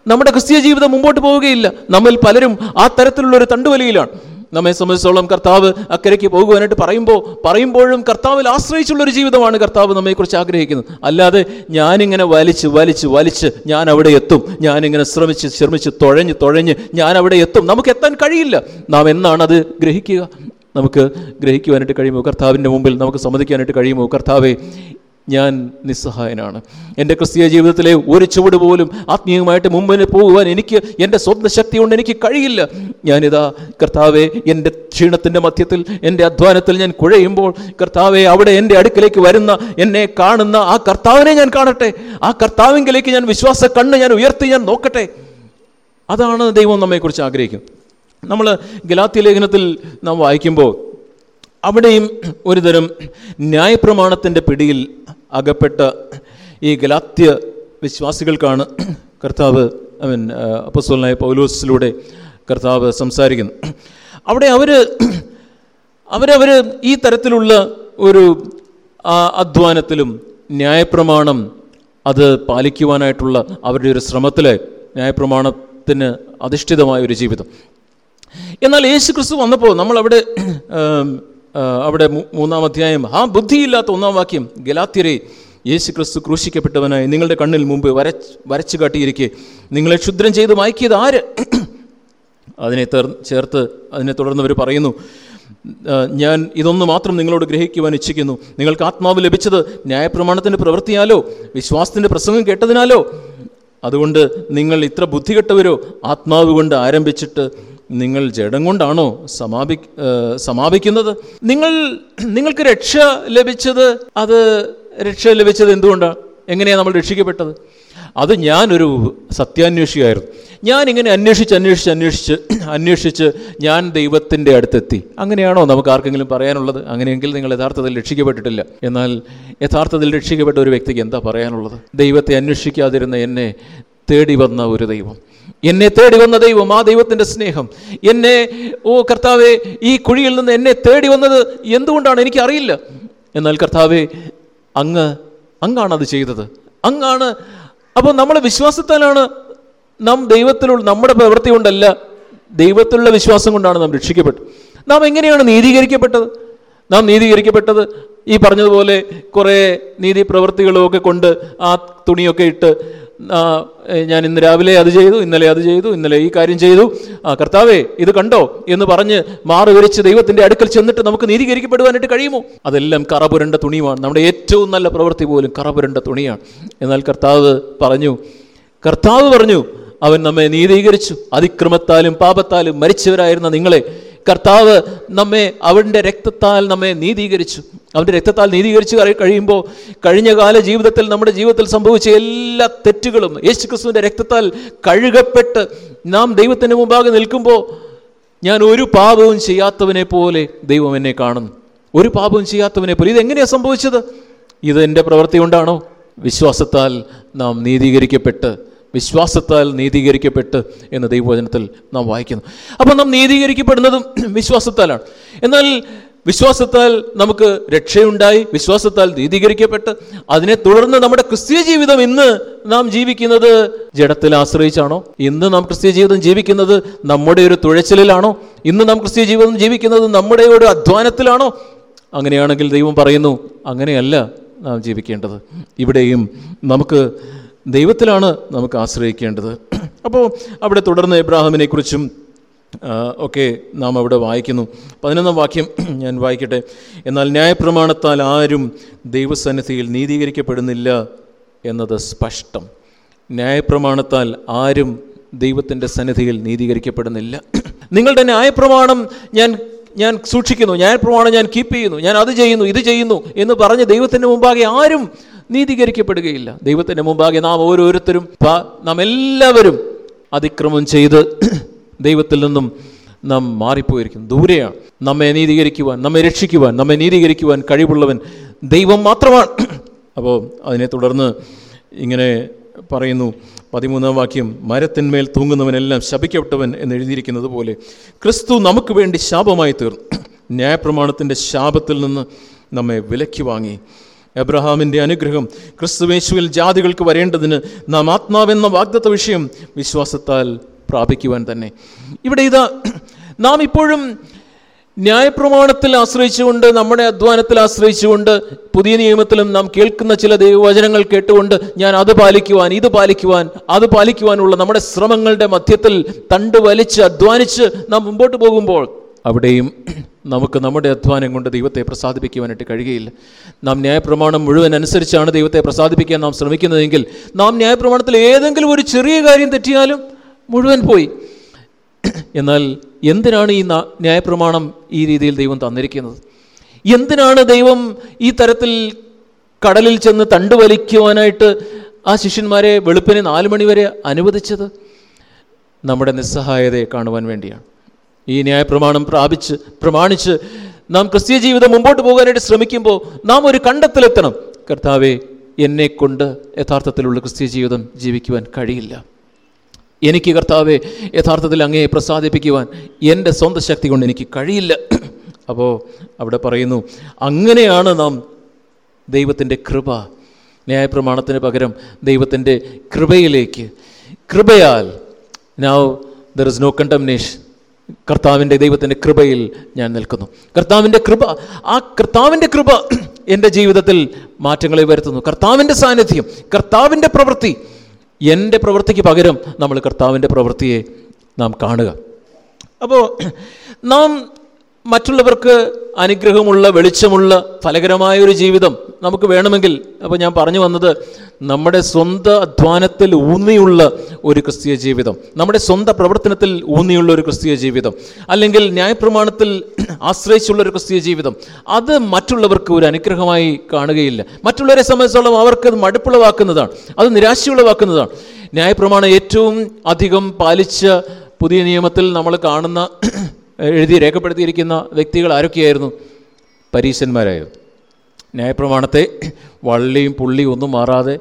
നമ്മുടെ ക്രിസ്തീയ ജീവിതം മുമ്പോട്ട് പോവുകയില്ല. നമ്മൾ പലരും ആ തരത്തിലുള്ള ഒരു തണ്ടുവലിയിലാണ് നമ്മെ സംബന്ധിച്ചോളം കർത്താവ് അക്കരയ്ക്ക് പോകുവാനായിട്ട് പറയുമ്പോൾ പറയുമ്പോഴും കർത്താവിൽ ആശ്രയിച്ചുള്ളൊരു ജീവിതമാണ് കർത്താവ് നമ്മെക്കുറിച്ച് ആഗ്രഹിക്കുന്നത്. അല്ലാതെ ഞാനിങ്ങനെ വലിച്ച് വലിച്ച് വലിച്ച് ഞാൻ അവിടെ എത്തും. ഞാനിങ്ങനെ ശ്രമിച്ച് ശ്രമിച്ച് തുഴഞ്ഞ് തുഴഞ്ഞ് ഞാൻ അവിടെ എത്തും. നമുക്ക് എത്താൻ കഴിയില്ല. നാം എന്നാണ് അത് ഗ്രഹിക്കുക? നമുക്ക് ഗ്രഹിക്കുവാനായിട്ട് കഴിയുമോ? കർത്താവിന്റെ മുമ്പിൽ നമുക്ക് സമ്മതിക്കാനായിട്ട് കഴിയുമോ? കർത്താവെ ഞാൻ നിസ്സഹായനാണ്. എന്റെ ക്രിസ്തീയ ജീവിതത്തിലെ ഒരു ചുവട് പോലും ആത്മീയമായിട്ട് മുമ്പിൽ പോകുവാൻ എനിക്ക് എന്റെ സ്വന്തം ശക്തി കൊണ്ട് എനിക്ക് കഴിയില്ല. ഞാനിതാ കർത്താവെ എന്റെ ക്ഷീണത്തിന്റെ മധ്യത്തിൽ എന്റെ അധ്വാനത്തിൽ ഞാൻ കുഴയുമ്പോൾ കർത്താവെ അവിടെ എന്റെ അടുക്കിലേക്ക് വരുന്ന എന്നെ കാണുന്ന ആ കർത്താവിനെ ഞാൻ കാണട്ടെ. ആ കർത്താവിങ്കിലേക്ക് ഞാൻ വിശ്വാസ കണ്ണ് ഞാൻ ഉയർത്തി ഞാൻ നോക്കട്ടെ. അതാണ് ദൈവം നമ്മെക്കുറിച്ച് ആഗ്രഹിക്കും. നമ്മൾ ഗലാത്തി ലേഖനത്തിൽ നാം വായിക്കുമ്പോൾ അവിടെയും ഒരുതരം ന്യായപ്രമാണത്തിന്റെ പിടിയിൽ അകപ്പെട്ട ഈ ഗലാത്യ വിശ്വാസികൾക്കാണ് കർത്താവ് ഐ മീൻ അപ്പസ്വലനായ പൗലോസിലൂടെ കർത്താവ് സംസാരിക്കുന്നു. അവിടെ അവർ അവരവർ ഈ തരത്തിലുള്ള ഒരു അധ്വാനത്തിലും ന്യായപ്രമാണം അത് പാലിക്കുവാനായിട്ടുള്ള അവരുടെ ഒരു ശ്രമത്തിൽ ന്യായപ്രമാണത്തിന് അധിഷ്ഠിതമായ ഒരു ജീവിതം. എന്നാൽ യേശു ക്രിസ്തു വന്നപ്പോൾ നമ്മൾ അവിടെ മൂന്നാം അധ്യായം ആ ബുദ്ധിയില്ലാത്ത ഒന്നാം വാക്യം ഗലാത്യരെ യേശു ക്രിസ്തു ക്രൂശിക്കപ്പെട്ടവനായി നിങ്ങളുടെ കണ്ണിൽ മുമ്പ് വരച്ച് വരച്ചു കാട്ടിയിരിക്കെ. നിങ്ങളെ ക്ഷുദ്രം ചെയ്ത് മയക്കിയത് ആര്? അതിനെ ചേർത്ത് അതിനെ തുടർന്ന് അവർ പറയുന്നു ഞാൻ ഇതൊന്ന് മാത്രം നിങ്ങളോട് ഗ്രഹിക്കുവാൻ ഇച്ഛിക്കുന്നു. നിങ്ങൾക്ക് ആത്മാവ് ലഭിച്ചത് ന്യായപ്രമാണത്തിന്റെ പ്രവൃത്തിയാലോ വിശ്വാസത്തിന്റെ പ്രസംഗം കേട്ടതിനാലോ? അതുകൊണ്ട് നിങ്ങൾ ഇത്ര ബുദ്ധികെട്ടവരോ ആത്മാവ് കൊണ്ട് ആരംഭിച്ചിട്ട് നിങ്ങൾ ജഡം കൊണ്ടാണോ സമാപി സമാപിക്കുന്നത്? നിങ്ങൾ നിങ്ങൾക്ക് രക്ഷ ലഭിച്ചത് അത് രക്ഷ ലഭിച്ചത് എന്തുകൊണ്ടാണ്? എങ്ങനെയാണ് നമ്മൾ രക്ഷിക്കപ്പെട്ടത്? അത് ഞാനൊരു സത്യാന്വേഷിയായിരുന്നു. ഞാനിങ്ങനെ അന്വേഷിച്ച് അന്വേഷിച്ച് അന്വേഷിച്ച് [CLEARS THROAT] അന്വേഷിച്ച് ഞാൻ ദൈവത്തിന്റെ അടുത്തെത്തി. അങ്ങനെയാണോ നമുക്ക് ആർക്കെങ്കിലും പറയാനുള്ളത്? അങ്ങനെയെങ്കിൽ നിങ്ങൾ യഥാർത്ഥത്തിൽ രക്ഷിക്കപ്പെട്ടിട്ടില്ല. എന്നാൽ യഥാർത്ഥത്തിൽ രക്ഷിക്കപ്പെട്ട ഒരു വ്യക്തിക്ക് എന്താ പറയാനുള്ളത്? ദൈവത്തെ അന്വേഷിക്കാതിരുന്ന എന്നെ തേടി വന്ന ഒരു ദൈവം. എന്നെ തേടി വന്ന ദൈവം ആ ദൈവത്തിന്റെ സ്നേഹം. എന്നെ ഓ കർത്താവെ ഈ കുഴിയിൽ നിന്ന് എന്നെ തേടി വന്നത് എന്തുകൊണ്ടാണ്? എനിക്കറിയില്ല. എന്നാൽ കർത്താവെ അങ്ങ് അങ്ങാണ് അത് ചെയ്തത്. അങ്ങാണ് അപ്പോൾ നമ്മളെ വിശ്വാസത്താലാണ് നാം ദൈവത്തിലുള്ള നമ്മുടെ പ്രവൃത്തി കൊണ്ടല്ല ദൈവത്തിലുള്ള വിശ്വാസം കൊണ്ടാണ് നാം രക്ഷിക്കപ്പെട്ടത്. നാം എങ്ങനെയാണ് നീതീകരിക്കപ്പെട്ടത്? നാം നീതീകരിക്കപ്പെട്ടത് ഈ പറഞ്ഞതുപോലെ കുറേ നീതി പ്രവൃത്തികളും ഒക്കെ കൊണ്ട് ആ തുണിയൊക്കെ ഇട്ട് ഞാൻ ഇന്ന് രാവിലെ അത് ചെയ്തു ഇന്നലെ അത് ചെയ്തു ഇന്നലെ ഈ കാര്യം ചെയ്തു. ആ കർത്താവേ ഇത് കണ്ടോ? എന്ന് പറഞ്ഞ് മാറി ദൈവത്തിന്റെ അടുക്കൽ ചെന്നിട്ട് നമുക്ക് നീതീകരിക്കപ്പെടുവാനായിട്ട് കഴിയുമോ? അതെല്ലാം കറപുരണ്ട തുണിയുമാണ്. നമ്മുടെ ഏറ്റവും നല്ല പ്രവൃത്തി പോലും കറപുരണ്ട തുണിയാണ്. എന്നാൽ കർത്താവ് പറഞ്ഞു കർത്താവ് പറഞ്ഞു അവൻ നമ്മെ നീതീകരിച്ചു. അതിക്രമത്താലും പാപത്താലും മരിച്ചവരായിരുന്ന നിങ്ങളെ കർത്താവ് നമ്മെ അവന്റെ രക്തത്താൽ നമ്മെ നീതീകരിച്ചു. അവന്റെ രക്തത്താൽ നീതീകരിച്ച് കഴിയുമ്പോൾ കഴിഞ്ഞ കാല ജീവിതത്തിൽ നമ്മുടെ ജീവിതത്തിൽ സംഭവിച്ച എല്ലാ തെറ്റുകളും യേശു ക്രിസ്തുവിന്റെ രക്തത്താൽ കഴുകപ്പെട്ട് നാം ദൈവത്തിന് മുമ്പാകെ നിൽക്കുമ്പോൾ ഞാൻ ഒരു പാപവും ചെയ്യാത്തവനെ പോലെ ദൈവം എന്നെ കാണുന്നു. ഒരു പാപവും ചെയ്യാത്തവനെ പോലെ. ഇതെങ്ങനെയാണ് സംഭവിച്ചത്? ഇത് എന്റെ പ്രവൃത്തി കൊണ്ടാണോ? വിശ്വാസത്താൽ നാം നീതീകരിക്കപ്പെട്ട് വിശ്വാസത്താൽ നീതീകരിക്കപ്പെട്ട് എന്ന് ദൈവവചനത്തിൽ നാം വായിക്കുന്നു. അപ്പോൾ നാം നീതീകരിക്കപ്പെടുന്നതും [CLEARS THROAT] വിശ്വാസത്താലാണ്. എന്നാൽ വിശ്വാസത്താൽ നമുക്ക് രക്ഷയുണ്ടായി വിശ്വാസത്താൽ നീതീകരിക്കപ്പെട്ട് അതിനെ തുടർന്ന് നമ്മുടെ ക്രിസ്തീയ ജീവിതം ഇന്ന് നാം ജീവിക്കുന്നത് ജഡത്തിൽ ആശ്രയിച്ചാണോ? ഇന്ന് നാം ക്രിസ്തീയ ജീവിതം ജീവിക്കുന്നത് നമ്മുടെ ഒരു തുഴച്ചിലാണോ? ഇന്ന് നാം ക്രിസ്തീയ ജീവിതം ജീവിക്കുന്നത് നമ്മുടെ ഒരു അധ്വാനത്തിലാണോ? അങ്ങനെയാണെങ്കിൽ ദൈവം പറയുന്നു അങ്ങനെയല്ല നാം ജീവിക്കേണ്ടത്. ഇവിടെയും നമുക്ക് ദൈവത്തിലാണ് നമുക്ക് ആശ്രയിക്കേണ്ടത്. അപ്പോൾ അവിടെ തുടർന്ന് എബ്രാഹിമിനെ കുറിച്ചും ഒക്കെ നാം അവിടെ വായിക്കുന്നു. പതിനൊന്നാം വാക്യം ഞാൻ വായിക്കട്ടെ. എന്നാൽ ന്യായപ്രമാണത്താൽ ആരും ദൈവസന്നിധിയിൽ നീതീകരിക്കപ്പെടുന്നില്ല എന്നത് സ്പഷ്ടം. ന്യായപ്രമാണത്താൽ ആരും ദൈവത്തിന്റെ സന്നിധിയിൽ നീതീകരിക്കപ്പെടുന്നില്ല. നിങ്ങളുടെ ന്യായപ്രമാണം ഞാൻ ഞാൻ സൂക്ഷിക്കുന്നു. ന്യായപ്രമാണം ഞാൻ കീപ്പ് ചെയ്യുന്നു. ഞാൻ അത് ചെയ്യുന്നു ഇത് ചെയ്യുന്നു എന്ന് പറഞ്ഞ് ദൈവത്തിന്റെ മുമ്പാകെ ആരും നീതീകരിക്കപ്പെടുകയില്ല. ദൈവത്തിന്റെ മുമ്പാകെ നാം ഓരോരുത്തരും നാം എല്ലാവരും അതിക്രമം ചെയ്ത് [CLEARS THROAT] ദൈവത്തിൽ നിന്നും നാം മാറിപ്പോയിരിക്കും ദൂരെയാണ്. നമ്മെ നീതീകരിക്കുവാൻ നമ്മെ രക്ഷിക്കുവാൻ നമ്മെ നീതീകരിക്കുവാൻ കഴിവുള്ളവൻ ദൈവം മാത്രമാണ്. [CLEARS THROAT] അപ്പോൾ അതിനെ തുടർന്ന് ഇങ്ങനെ പറയുന്നു. പതിമൂന്നാം വാക്യം മരത്തിന്മേൽ തൂങ്ങുന്നവനെല്ലാം ശപിക്കപ്പെട്ടവൻ എന്ന് എഴുതിയിരിക്കുന്നത് പോലെ ക്രിസ്തു നമുക്ക് വേണ്ടി ശാപമായി തീർന്നു. [CLEARS THROAT] ന്യായപ്രമാണത്തിന്റെ ശാപത്തിൽ നിന്ന് നമ്മെ വിലക്കി വാങ്ങി. എബ്രഹാമിന്റെ അനുഗ്രഹം ക്രിസ്തുവേശുവിൽ ജാതികൾക്ക് വരേണ്ടതിന് നാം ആത്മാവെന്ന വാഗ്ദത്ത വിഷയം വിശ്വാസത്താൽ പ്രാപിക്കുവാൻ തന്നെ. ഇവിടെ ഇതാ നാം ഇപ്പോഴും ന്യായപ്രമാണത്തിൽ ആശ്രയിച്ചുകൊണ്ട് നമ്മുടെ അധ്വാനത്തിൽ ആശ്രയിച്ചുകൊണ്ട് പുതിയ നിയമത്തിലും നാം കേൾക്കുന്ന ചില ദൈവവചനങ്ങൾ കേട്ടുകൊണ്ട് ഞാൻ അത് പാലിക്കുവാൻ ഇത് പാലിക്കുവാൻ അത് പാലിക്കുവാനുള്ള നമ്മുടെ ശ്രമങ്ങളുടെ മധ്യത്തിൽ തണ്ട് വലിച്ച് അധ്വാനിച്ച് നാം മുമ്പോട്ട് പോകുമ്പോൾ അവിടെയും നമുക്ക് നമ്മുടെ അധ്വാനം കൊണ്ട് ദൈവത്തെ പ്രസാദിപ്പിക്കുവാനായിട്ട് കഴിയുകയില്ല. നാം ന്യായപ്രമാണം മുഴുവൻ അനുസരിച്ചാണ് ദൈവത്തെ പ്രസാദിപ്പിക്കാൻ നാം ശ്രമിക്കുന്നതെങ്കിൽ നാം ന്യായപ്രമാണത്തിൽ ഏതെങ്കിലും ഒരു ചെറിയ കാര്യം തെറ്റിയാലും മുഴുവൻ പോയി. എന്നാൽ എന്തിനാണ് ഈ ന്യായപ്രമാണം ഈ രീതിയിൽ ദൈവം തന്നിരിക്കുന്നത്? എന്തിനാണ് ദൈവം ഈ തരത്തിൽ കടലിൽ ചെന്ന് തണ്ട് വലിക്കുവാനായിട്ട് ആ ശിഷ്യന്മാരെ വെളുപ്പിന് നാല് മണി വരെ അനുവദിച്ചത്? നമ്മുടെ നിസ്സഹായതയെ കാണുവാൻ വേണ്ടിയാണ്. ഈ ന്യായപ്രമാണം പ്രാപിച്ച് പ്രമാണിച്ച് നാം ക്രിസ്തീയ ജീവിതം മുമ്പോട്ട് പോകാനായിട്ട് ശ്രമിക്കുമ്പോൾ നാം ഒരു കണ്ടെത്തലെത്തണം. കർത്താവെ എന്നെ കൊണ്ട് യഥാർത്ഥത്തിലുള്ള ക്രിസ്തീയ ജീവിതം ജീവിക്കുവാൻ കഴിയില്ല. എനിക്ക് കർത്താവെ യഥാർത്ഥത്തിൽ അങ്ങയെ പ്രസാദിപ്പിക്കുവാൻ എന്റെ സ്വന്തം ശക്തി കൊണ്ട് എനിക്ക് കഴിയില്ല. [CLEARS THROAT] അപ്പോൾ അവിടെ പറയുന്നു അങ്ങനെയാണ് നാം ദൈവത്തിന്റെ കൃപ. ന്യായപ്രമാണത്തിന് പകരം ദൈവത്തിന്റെ കൃപയിലേക്ക്. കൃപയാൽ now there is no condemnation കർത്താവിന്റെ ദൈവത്തിന്റെ കൃപയിൽ ഞാൻ നിൽക്കുന്നു. കർത്താവിന്റെ കൃപ ആ കർത്താവിന്റെ കൃപ [CLEARS THROAT] എന്റെ ജീവിതത്തിൽ മാറ്റങ്ങളെ വരുത്തുന്നു. കർത്താവിന്റെ സാന്നിധ്യം കർത്താവിന്റെ പ്രവൃത്തി എന്റെ പ്രവൃത്തിക്ക് പകരം നമ്മൾ കർത്താവിന്റെ പ്രവൃത്തിയെ നാം കാണുക. അപ്പോൾ [CLEARS THROAT] നാം മറ്റുള്ളവർക്ക് അനുഗ്രഹമുള്ള വെളിച്ചമുള്ള ഫലകരമായ ഒരു ജീവിതം നമുക്ക് വേണമെങ്കിൽ അപ്പോൾ ഞാൻ പറഞ്ഞു വന്നത് നമ്മുടെ സ്വന്തം അധ്വാനത്തിൽ ഊന്നിയുള്ള ഒരു ക്രിസ്തീയ ജീവിതം നമ്മുടെ സ്വന്തം പ്രവർത്തനത്തിൽ ഊന്നിയുള്ള ഒരു ക്രിസ്തീയ ജീവിതം അല്ലെങ്കിൽ ന്യായപ്രമാണത്തിൽ ആശ്രയിച്ചുള്ള ഒരു ക്രിസ്തീയ ജീവിതം അത് മറ്റുള്ളവർക്ക് ഒരു അനുഗ്രഹമായി കാണുകയില്ല. മറ്റുള്ളവരെ സംബന്ധിച്ചോളം അവർക്ക് അത് മടുപ്പുളവാക്കുന്നതാണ് അത് നിരാശയുളവാക്കുന്നതാണ്. ന്യായപ്രമാണം ഏറ്റവും അധികം പാലിച്ച പുതിയ നിയമത്തിൽ നമ്മൾ കാണുന്ന എഴുതി രേഖപ്പെടുത്തിയിരിക്കുന്ന വ്യക്തികൾ ആരൊക്കെയായിരുന്നു? പരീശന്മാരായിരുന്നു ന്യായപ്രമാണത്തെ വള്ളിയും പുള്ളിയും ഒന്നും മാറാതെ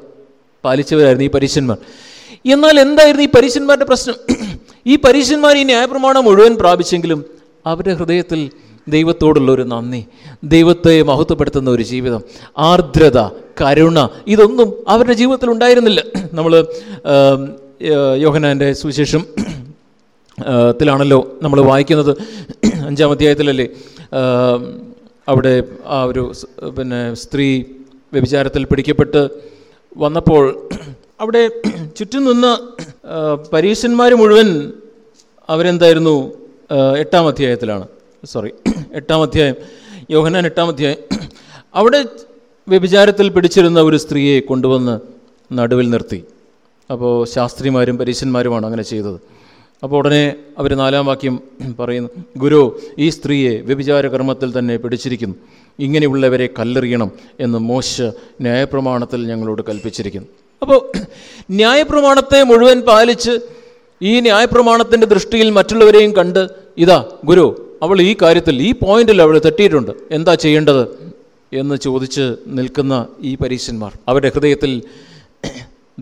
പാലിച്ചവരായിരുന്നു ഈ പരീശന്മാർ. എന്നാൽ എന്തായിരുന്നു ഈ പരീശന്മാരുടെ പ്രശ്നം? ഈ പരീശന്മാർ ഈ ന്യായപ്രമാണം മുഴുവൻ പ്രാപിച്ചെങ്കിലും അവരുടെ ഹൃദയത്തിൽ ദൈവത്തോടുള്ള ഒരു നന്ദി ദൈവത്തെ മഹത്വപ്പെടുത്തുന്ന ഒരു ജീവിതം ആർദ്രത കരുണ ഇതൊന്നും അവരുടെ ജീവിതത്തിൽ ഉണ്ടായിരുന്നില്ല. നമ്മൾ യോഹനാന്റെ സുവിശേഷം ത്തിലാണല്ലോ നമ്മൾ വായിക്കുന്നത്. അഞ്ചാം അധ്യായത്തിലല്ലേ? അവിടെ ആ ഒരു പിന്നെ സ്ത്രീ വ്യഭിചാരത്തിൽ പിടിക്കപ്പെട്ട് വന്നപ്പോൾ അവിടെ ചുറ്റും നിന്ന് പരീക്ഷന്മാർ മുഴുവൻ അവരെന്തായിരുന്നു? എട്ടാം അധ്യായത്തിലാണ്. സോറി എട്ടാം അധ്യായം യോഹനാൻ എട്ടാം അധ്യായം. അവിടെ വ്യഭിചാരത്തിൽ പിടിച്ചിരുന്ന ഒരു സ്ത്രീയെ കൊണ്ടുവന്ന് നടുവിൽ നിർത്തി. അപ്പോൾ ശാസ്ത്രിമാരും പരീക്ഷന്മാരുമാണ് അങ്ങനെ ചെയ്തത്. അപ്പോൾ ഉടനെ അവർ നാലാം വാക്യം പറയുന്നു ഗുരു ഈ സ്ത്രീയെ വ്യഭിചാര കർമ്മത്തിൽ തന്നെ പിടിച്ചിരിക്കുന്നു. ഇങ്ങനെയുള്ളവരെ കല്ലെറിയണം എന്ന് മോശ ന്യായപ്രമാണത്തിൽ ഞങ്ങളോട് കൽപ്പിച്ചിരിക്കുന്നു. അപ്പോൾ ന്യായപ്രമാണത്തെ മുഴുവൻ പാലിച്ച് ഈ ന്യായപ്രമാണത്തിന്റെ ദൃഷ്ടിയിൽ മറ്റുള്ളവരെയും കണ്ട് ഇതാ ഗുരു അവൾ ഈ കാര്യത്തിൽ ഈ പോയിന്റിൽ അവൾ തെറ്റിയിട്ടുണ്ട്. എന്താ ചെയ്യേണ്ടത്? എന്ന് ചോദിച്ച് നിൽക്കുന്ന ഈ പരീശന്മാർ അവരുടെ ഹൃദയത്തിൽ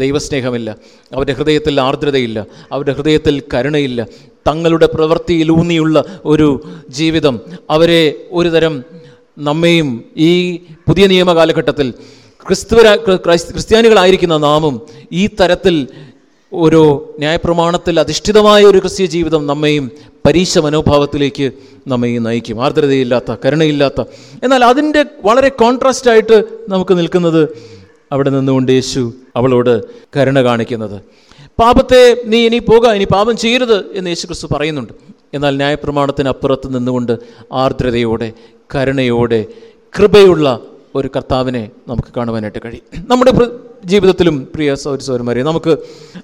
ദൈവസ്നേഹമില്ല അവരുടെ ഹൃദയത്തിൽ ആർദ്രതയില്ല അവരുടെ ഹൃദയത്തിൽ കരുണയില്ല. തങ്ങളുടെ പ്രവൃത്തിയിലൂന്നിയുള്ള ഒരു ജീവിതം അവരെ ഒരു തരം നമ്മയും ഈ പുതിയ നിയമ കാലഘട്ടത്തിൽ ക്രിസ്തുവര ക്രൈസ്ത- ക്രിസ്ത്യാനികളായിരിക്കുന്ന നാമും ഈ തരത്തിൽ ഒരു ന്യായപ്രമാണത്തിൽ അധിഷ്ഠിതമായ ഒരു ക്രിസ്ത്യ ജീവിതം നമ്മയും പരീക്ഷ മനോഭാവത്തിലേക്ക് നമ്മയും നയിക്കും. ആർദ്രതയില്ലാത്ത കരുണയില്ലാത്ത. എന്നാൽ അതിന്റെ വളരെ കോൺട്രാസ്റ്റായിട്ട് നമുക്ക് നിൽക്കുന്നത് അവിടെ നിന്നുകൊണ്ട് യേശു അവളോട് കരുണ കാണിക്കുന്നത്. പാപത്തെ നീ ഇനി പോക ഇനി പാപം ചെയ്യരുത് എന്ന് യേശു ക്രിസ്തു പറയുന്നുണ്ട്. എന്നാൽ ന്യായപ്രമാണത്തിന് അപ്പുറത്ത് നിന്നുകൊണ്ട് ആർദ്രതയോടെ കരുണയോടെ കൃപയുള്ള ഒരു കർത്താവിനെ നമുക്ക് കാണുവാനായിട്ട് കഴിയും. നമ്മുടെ ജീവിതത്തിലും പ്രിയ സൗര സൗരന്മാരെ നമുക്ക്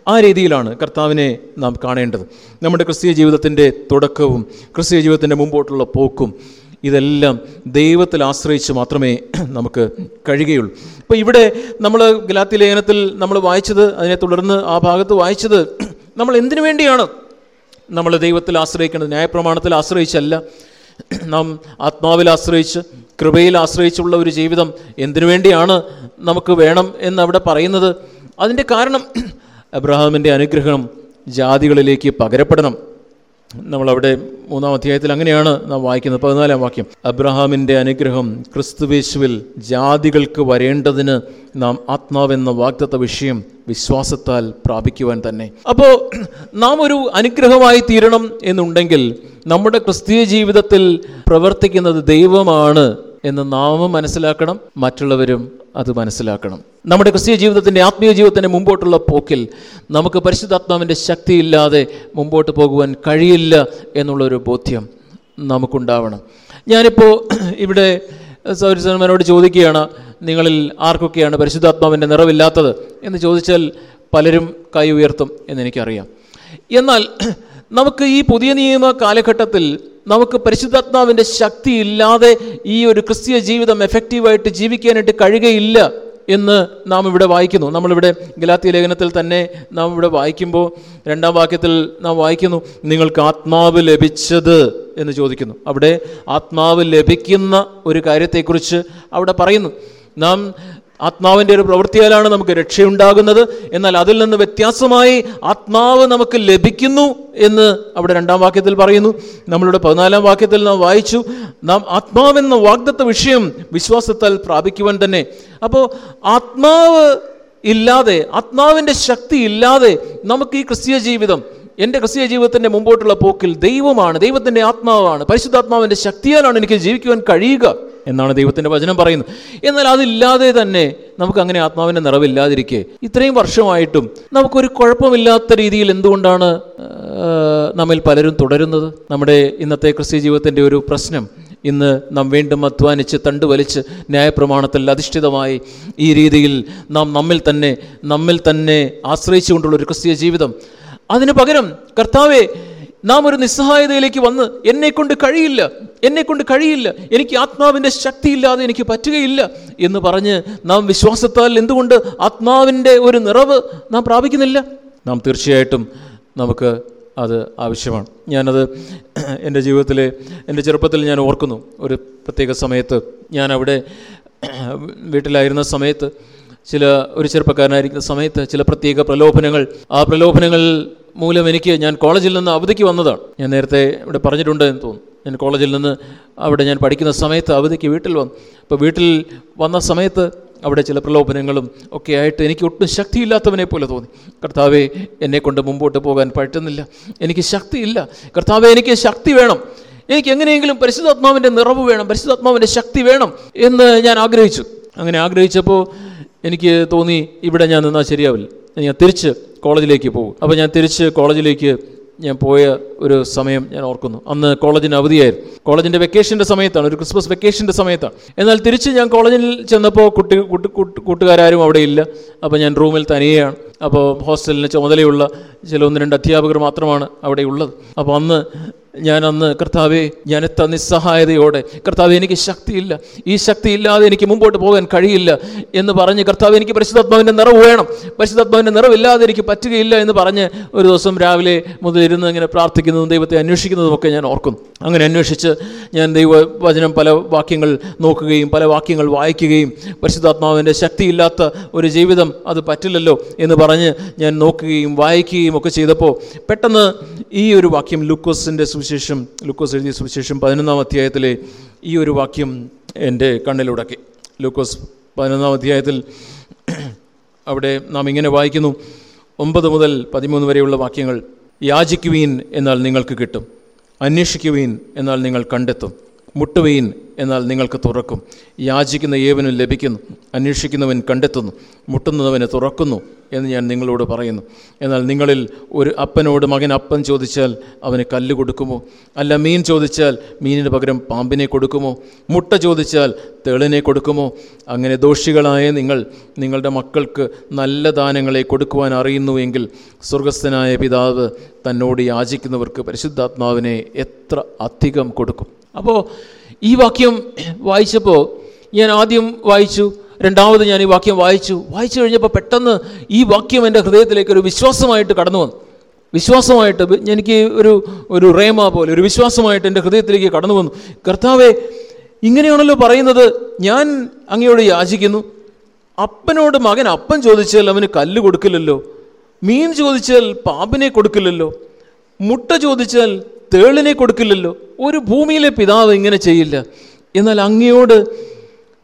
ആ രീതിയിലാണ് കർത്താവിനെ നാം കാണേണ്ടത്. നമ്മുടെ ക്രിസ്തീയ ജീവിതത്തിന്റെ തുടക്കവും ക്രിസ്തീയ ജീവിതത്തിന്റെ മുമ്പോട്ടുള്ള പോക്കും ഇതെല്ലാം ദൈവത്തിൽ ആശ്രയിച്ച് മാത്രമേ [CLEARS THROAT] നമുക്ക് കഴിയുകയുള്ളൂ. അപ്പോൾ ഇവിടെ നമ്മൾ ഗലാത്തി ലേഖനത്തിൽ നമ്മൾ വായിച്ചത് അതിനെ തുടർന്ന് ആ ഭാഗത്ത് വായിച്ചത് [CLEARS THROAT] നമ്മൾ എന്തിനു വേണ്ടിയാണ്? നമ്മൾ ദൈവത്തിൽ ആശ്രയിക്കേണ്ടത്. ന്യായപ്രമാണത്തിൽ ആശ്രയിച്ചല്ല. [CLEARS THROAT] നാം ആത്മാവിൽ ആശ്രയിച്ച് കൃപയിൽ ആശ്രയിച്ചുള്ള ഒരു ജീവിതം എന്തിനു വേണ്ടിയാണ് നമുക്ക് വേണം എന്നവിടെ പറയുന്നത്? അതിന്റെ കാരണം അബ്രഹാമിന്റെ അനുഗ്രഹം ജാതികളിലേക്ക് പകരപ്പെടണം. നമ്മളവിടെ മൂന്നാം അധ്യായത്തിൽ അങ്ങനെയാണ് നാം വായിക്കുന്നത്. പതിനാലാം വാക്യം. അബ്രഹാമിന്റെ അനുഗ്രഹം ക്രിസ്തുവേശുവിൽ ജാതികൾക്ക് വരേണ്ടതിന് നാം ആത്മാവെന്ന വാഗ്ദത്ത വിഷയം വിശ്വാസത്താൽ പ്രാപിക്കുവാൻ തന്നെ. അപ്പോൾ നാം ഒരു അനുഗ്രഹമായി തീരണം എന്നുണ്ടെങ്കിൽ നമ്മുടെ ക്രിസ്തീയ ജീവിതത്തിൽ പ്രവർത്തിക്കുന്നത് ദൈവമാണ് എന്ന് നാമും മനസ്സിലാക്കണം. മറ്റുള്ളവരും അത് മനസ്സിലാക്കണം. നമ്മുടെ ക്രിസ്തീയ ജീവിതത്തിന്റെ ആത്മീയ ജീവിതത്തിന്റെ മുമ്പോട്ടുള്ള പോക്കിൽ നമുക്ക് പരിശുദ്ധാത്മാവിന്റെ ശക്തിയില്ലാതെ മുമ്പോട്ട് പോകുവാൻ കഴിയില്ല എന്നുള്ളൊരു ബോധ്യം നമുക്കുണ്ടാവണം. ഞാനിപ്പോൾ [CLEARS THROAT] ഇവിടെ സൗരസന്മാരോട് ചോദിക്കുകയാണ് നിങ്ങളിൽ ആർക്കൊക്കെയാണ് പരിശുദ്ധാത്മാവിന്റെ നിറവില്ലാത്തത്? എന്ന് ചോദിച്ചാൽ പലരും കൈ ഉയർത്തും എന്നെനിക്കറിയാം. എന്നാൽ [CLEARS THROAT] നമുക്ക് ഈ പുതിയ നിയമ കാലഘട്ടത്തിൽ നമുക്ക് പരിശുദ്ധാത്മാവിന്റെ ശക്തി ഇല്ലാതെ ഈ ഒരു ക്രിസ്തീയ ജീവിതം എഫക്റ്റീവായിട്ട് ജീവിക്കാനായിട്ട് കഴിയുകയില്ല എന്ന് നാം ഇവിടെ വായിക്കുന്നു. നമ്മളിവിടെ ഗലാത്തി ലേഖനത്തിൽ തന്നെ നാം ഇവിടെ വായിക്കുമ്പോൾ രണ്ടാം വാക്യത്തിൽ നാം വായിക്കുന്നു നിങ്ങൾക്ക് ആത്മാവ് ലഭിച്ചത് എന്ന് ചോദിക്കുന്നു. അവിടെ ആത്മാവ് ലഭിക്കുന്ന ഒരു കാര്യത്തെക്കുറിച്ച് അവിടെ പറയുന്നു. നാം ആത്മാവിന്റെ ഒരു പ്രവൃത്തിയാലാണ് നമുക്ക് രക്ഷയുണ്ടാകുന്നത്. എന്നാൽ അതിൽ നിന്ന് വ്യത്യാസമായി ആത്മാവ് നമുക്ക് ലഭിക്കുന്നു എന്ന് അവിടെ രണ്ടാം വാക്യത്തിൽ പറയുന്നു. നമ്മളുടെ പതിനാലാം വാക്യത്തിൽ നാം വായിച്ചു. നാം ആത്മാവെന്ന വാഗ്ദത്ത വിഷയം വിശ്വാസത്താൽ പ്രാപിക്കുവാൻ തന്നെ. അപ്പോൾ ആത്മാവ് ഇല്ലാതെ ആത്മാവിന്റെ ശക്തി ഇല്ലാതെ നമുക്ക് ഈ ക്രിസ്തീയ ജീവിതം എന്റെ ക്രിസ്തീയ ജീവിതത്തിന്റെ മുമ്പോട്ടുള്ള പോക്കിൽ ദൈവമാണ് ദൈവത്തിന്റെ ആത്മാവാണ് പരിശുദ്ധാത്മാവിന്റെ ശക്തിയാലാണ് എനിക്ക് ജീവിക്കുവാൻ കഴിയുക എന്നാണ് ദൈവത്തിന്റെ വചനം പറയുന്നത്. എന്നാൽ അതില്ലാതെ തന്നെ നമുക്ക് അങ്ങനെ ആത്മാവിന്റെ നിറവില്ലാതിരിക്കെ ഇത്രയും വർഷമായിട്ടും നമുക്കൊരു കുഴപ്പമില്ലാത്ത രീതിയിൽ എന്തുകൊണ്ടാണ് നമ്മിൽ പലരും തുടരുന്നത്? നമ്മുടെ ഇന്നത്തെ ക്രിസ്തീയ ജീവിതത്തിന്റെ ഒരു പ്രശ്നം ഇന്ന് നാം വീണ്ടും അധ്വാനിച്ച് തണ്ടുവലിച്ച് ന്യായപ്രമാണത്തിൽ അധിഷ്ഠിതമായി ഈ രീതിയിൽ നാം നമ്മിൽ തന്നെ നമ്മിൽ തന്നെ ആശ്രയിച്ചുകൊണ്ടുള്ള ഒരു ക്രിസ്തീയ ജീവിതം അതിനു പകരം കർത്താവെ നാം ഒരു നിസ്സഹായതയിലേക്ക് വന്ന് എന്നെ കൊണ്ട് കഴിയില്ല എന്നെ കൊണ്ട് കഴിയില്ല എനിക്ക് ആത്മാവിന്റെ ശക്തിയില്ലാതെ എനിക്ക് പറ്റുകയില്ല എന്ന് പറഞ്ഞ് നാം വിശ്വാസത്താൽ എന്തുകൊണ്ട് ആത്മാവിന്റെ ഒരു നിറവ് നാം പ്രാപിക്കുന്നില്ല? നാം തീർച്ചയായിട്ടും നമുക്ക് അത് ആവശ്യമാണ്. ഞാനത് എന്റെ ജീവിതത്തിലെ എന്റെ ചെറുപ്പത്തിൽ ഞാൻ ഓർക്കുന്നു. ഒരു പ്രത്യേക സമയത്ത് ഞാൻ അവിടെ വീട്ടിലായിരുന്ന സമയത്ത് ചില ഒരു ചെറുപ്പക്കാരനായിരിക്കുന്ന സമയത്ത് ചില പ്രത്യേക പ്രലോഭനങ്ങൾ. ആ പ്രലോഭനങ്ങൾ മൂലം എനിക്ക് ഞാൻ കോളേജിൽ നിന്ന് അവധിക്ക് വന്നതാണ്. ഞാൻ നേരത്തെ ഇവിടെ പറഞ്ഞിട്ടുണ്ട് എന്ന് തോന്നുന്നു. ഞാൻ കോളേജിൽ നിന്ന് അവിടെ ഞാൻ പഠിക്കുന്ന സമയത്ത് അവധിക്ക് വീട്ടിൽ വന്നു. അപ്പോൾ വീട്ടിൽ വന്ന സമയത്ത് അവിടെ ചില പ്രലോഭനങ്ങളും ഒക്കെ ആയിട്ട് എനിക്ക് ഒട്ടും ശക്തിയില്ലാത്തവനെ പോലെ തോന്നി. കർത്താവെ എന്നെ കൊണ്ട് മുമ്പോട്ട് പോകാൻ പറ്റുന്നില്ല. എനിക്ക് ശക്തിയില്ല. കർത്താവെ എനിക്ക് ശക്തി വേണം. എനിക്ക് എങ്ങനെയെങ്കിലും പരിശുദ്ധാത്മാവിന്റെ നിറവ് വേണം. പരിശുദ്ധാത്മാവിന്റെ ശക്തി വേണം എന്ന് ഞാൻ ആഗ്രഹിച്ചു. അങ്ങനെ ആഗ്രഹിച്ചപ്പോൾ എനിക്ക് തോന്നി ഇവിടെ ഞാൻ നിന്നാൽ ശരിയാവില്ല. ഞാൻ തിരിച്ച് കോളേജിലേക്ക് പോകും. അപ്പോൾ ഞാൻ തിരിച്ച് കോളേജിലേക്ക് ഞാൻ പോയ ഒരു സമയം ഞാൻ ഓർക്കുന്നു. അന്ന് കോളേജിന് അവധിയായിരുന്നു. കോളേജിന്റെ വെക്കേഷന്റെ സമയത്താണ് ഒരു ക്രിസ്മസ് വെക്കേഷന്റെ സമയത്താണ്. എന്നാൽ തിരിച്ച് ഞാൻ കോളേജിൽ ചെന്നപ്പോൾ കുട്ടി കുട്ടി കൂട്ട് കൂട്ടുകാരും അവിടെ ഇല്ല. അപ്പോൾ ഞാൻ റൂമിൽ തനിയെയാണ്. അപ്പോൾ ഹോസ്റ്റലിന് ചുമതലയുള്ള ചില ഒന്ന് രണ്ട് അധ്യാപകർ മാത്രമാണ് അവിടെ ഉള്ളത്. അപ്പോൾ അന്ന് ഞാൻ അന്ന് കർത്താവെ ഞാൻ എത്ത നിസ്സഹായതയോടെ കർത്താവ് എനിക്ക് ശക്തിയില്ല. ഈ ശക്തിയില്ലാതെ എനിക്ക് മുമ്പോട്ട് പോകാൻ കഴിയില്ല എന്ന് പറഞ്ഞ് കർത്താവ് എനിക്ക് പരിശുദ്ധാത്മാവിന്റെ നിറവ് വേണം. പരിശുദ്ധാത്മാവിന്റെ നിറവില്ലാതെ എനിക്ക് പറ്റുകയില്ല എന്ന് പറഞ്ഞ് ഒരു ദിവസം രാവിലെ മുതൽ ഇരുന്ന് ഇങ്ങനെ പ്രാർത്ഥിക്കുന്നതും ദൈവത്തെ അന്വേഷിക്കുന്നതും ഒക്കെ ഞാൻ ഓർക്കും. അങ്ങനെ അന്വേഷിച്ച് ഞാൻ ദൈവ വചനം പല വാക്യങ്ങൾ നോക്കുകയും പല വാക്യങ്ങൾ വായിക്കുകയും പരിശുദ്ധാത്മാവിന്റെ ശക്തിയില്ലാത്ത ഒരു ജീവിതം അത് പറ്റില്ലല്ലോ എന്ന് പറഞ്ഞ് ഞാൻ നോക്കുകയും വായിക്കുകയും ഒക്കെ ചെയ്തപ്പോൾ പെട്ടെന്ന് ഈ ഒരു വാക്യം ലൂക്കോസിന്റെ ലൂക്കോസ് എഴുതിയ സുവിശേഷം പതിനൊന്നാം അധ്യായത്തിലെ ഈ ഒരു വാക്യം എന്റെ കണ്ണിലുടക്കി. ലൂക്കോസ് പതിനൊന്നാം അധ്യായത്തിൽ അവിടെ നാം ഇങ്ങനെ വായിക്കുന്നു. ഒമ്പത് മുതൽ പതിമൂന്ന് വരെയുള്ള വാക്യങ്ങൾ യാചിക്കുവീൻ എന്നാൽ നിങ്ങൾക്ക് കിട്ടും. അന്വേഷിക്കുവീൻ എന്നാൽ നിങ്ങൾ കണ്ടെത്തും. മുട്ടുവീൻ എന്നാൽ നിങ്ങൾക്ക് തുറക്കും. യാചിക്കുന്ന ഏവനും ലഭിക്കുന്നു. അന്വേഷിക്കുന്നവൻ കണ്ടെത്തുന്നു. മുട്ടുന്നവന് തുറക്കുന്നു എന്ന് ഞാൻ നിങ്ങളോട് പറയുന്നു. എന്നാൽ നിങ്ങളിൽ ഒരു അപ്പനോട് മകൻ അപ്പൻ ചോദിച്ചാൽ അവന് കല്ല് കൊടുക്കുമോ? അല്ല മീൻ ചോദിച്ചാൽ മീനിന് പകരം പാമ്പിനെ കൊടുക്കുമോ? മുട്ട ചോദിച്ചാൽ തേളിനെ കൊടുക്കുമോ? അങ്ങനെ ദോഷികളായ നിങ്ങൾ നിങ്ങളുടെ മക്കൾക്ക് നല്ല ദാനങ്ങളെ കൊടുക്കുവാൻ അറിയുന്നുവെങ്കിൽ സ്വർഗസ്ഥനായ പിതാവ് തന്നോട് യാചിക്കുന്നവർക്ക് പരിശുദ്ധാത്മാവിനെ എത്ര അധികം കൊടുക്കും. അപ്പോൾ ഈ വാക്യം വായിച്ചപ്പോൾ ഞാൻ ആദ്യം വായിച്ചു രണ്ടാമത് ഞാൻ ഈ വാക്യം വായിച്ചു. വായിച്ചു കഴിഞ്ഞപ്പോൾ പെട്ടെന്ന് ഈ വാക്യം എന്റെ ഹൃദയത്തിലേക്ക് ഒരു വിശ്വാസമായിട്ട് കടന്നു വന്നു. വിശ്വാസമായിട്ട് എനിക്ക് ഒരു ഒരു റേമ പോലെ ഒരു വിശ്വാസമായിട്ട് എന്റെ ഹൃദയത്തിലേക്ക് കടന്നു വന്നു. കർത്താവെ ഇങ്ങനെയാണല്ലോ പറയുന്നത്. ഞാൻ അങ്ങയോട് യാചിക്കുന്നു. അപ്പനോട് മകൻ അപ്പൻ ചോദിച്ചാൽ അവന് കല്ല് കൊടുക്കില്ലല്ലോ. മീൻ ചോദിച്ചാൽ പാമ്പിനെ കൊടുക്കില്ലല്ലോ. മുട്ട ചോദിച്ചാൽ തേളിനെ കൊടുക്കില്ലല്ലോ. ഒരു ഭൂമിയിലെ പിതാവ് ഇങ്ങനെ ചെയ്യില്ല. എന്നാൽ അങ്ങയോട്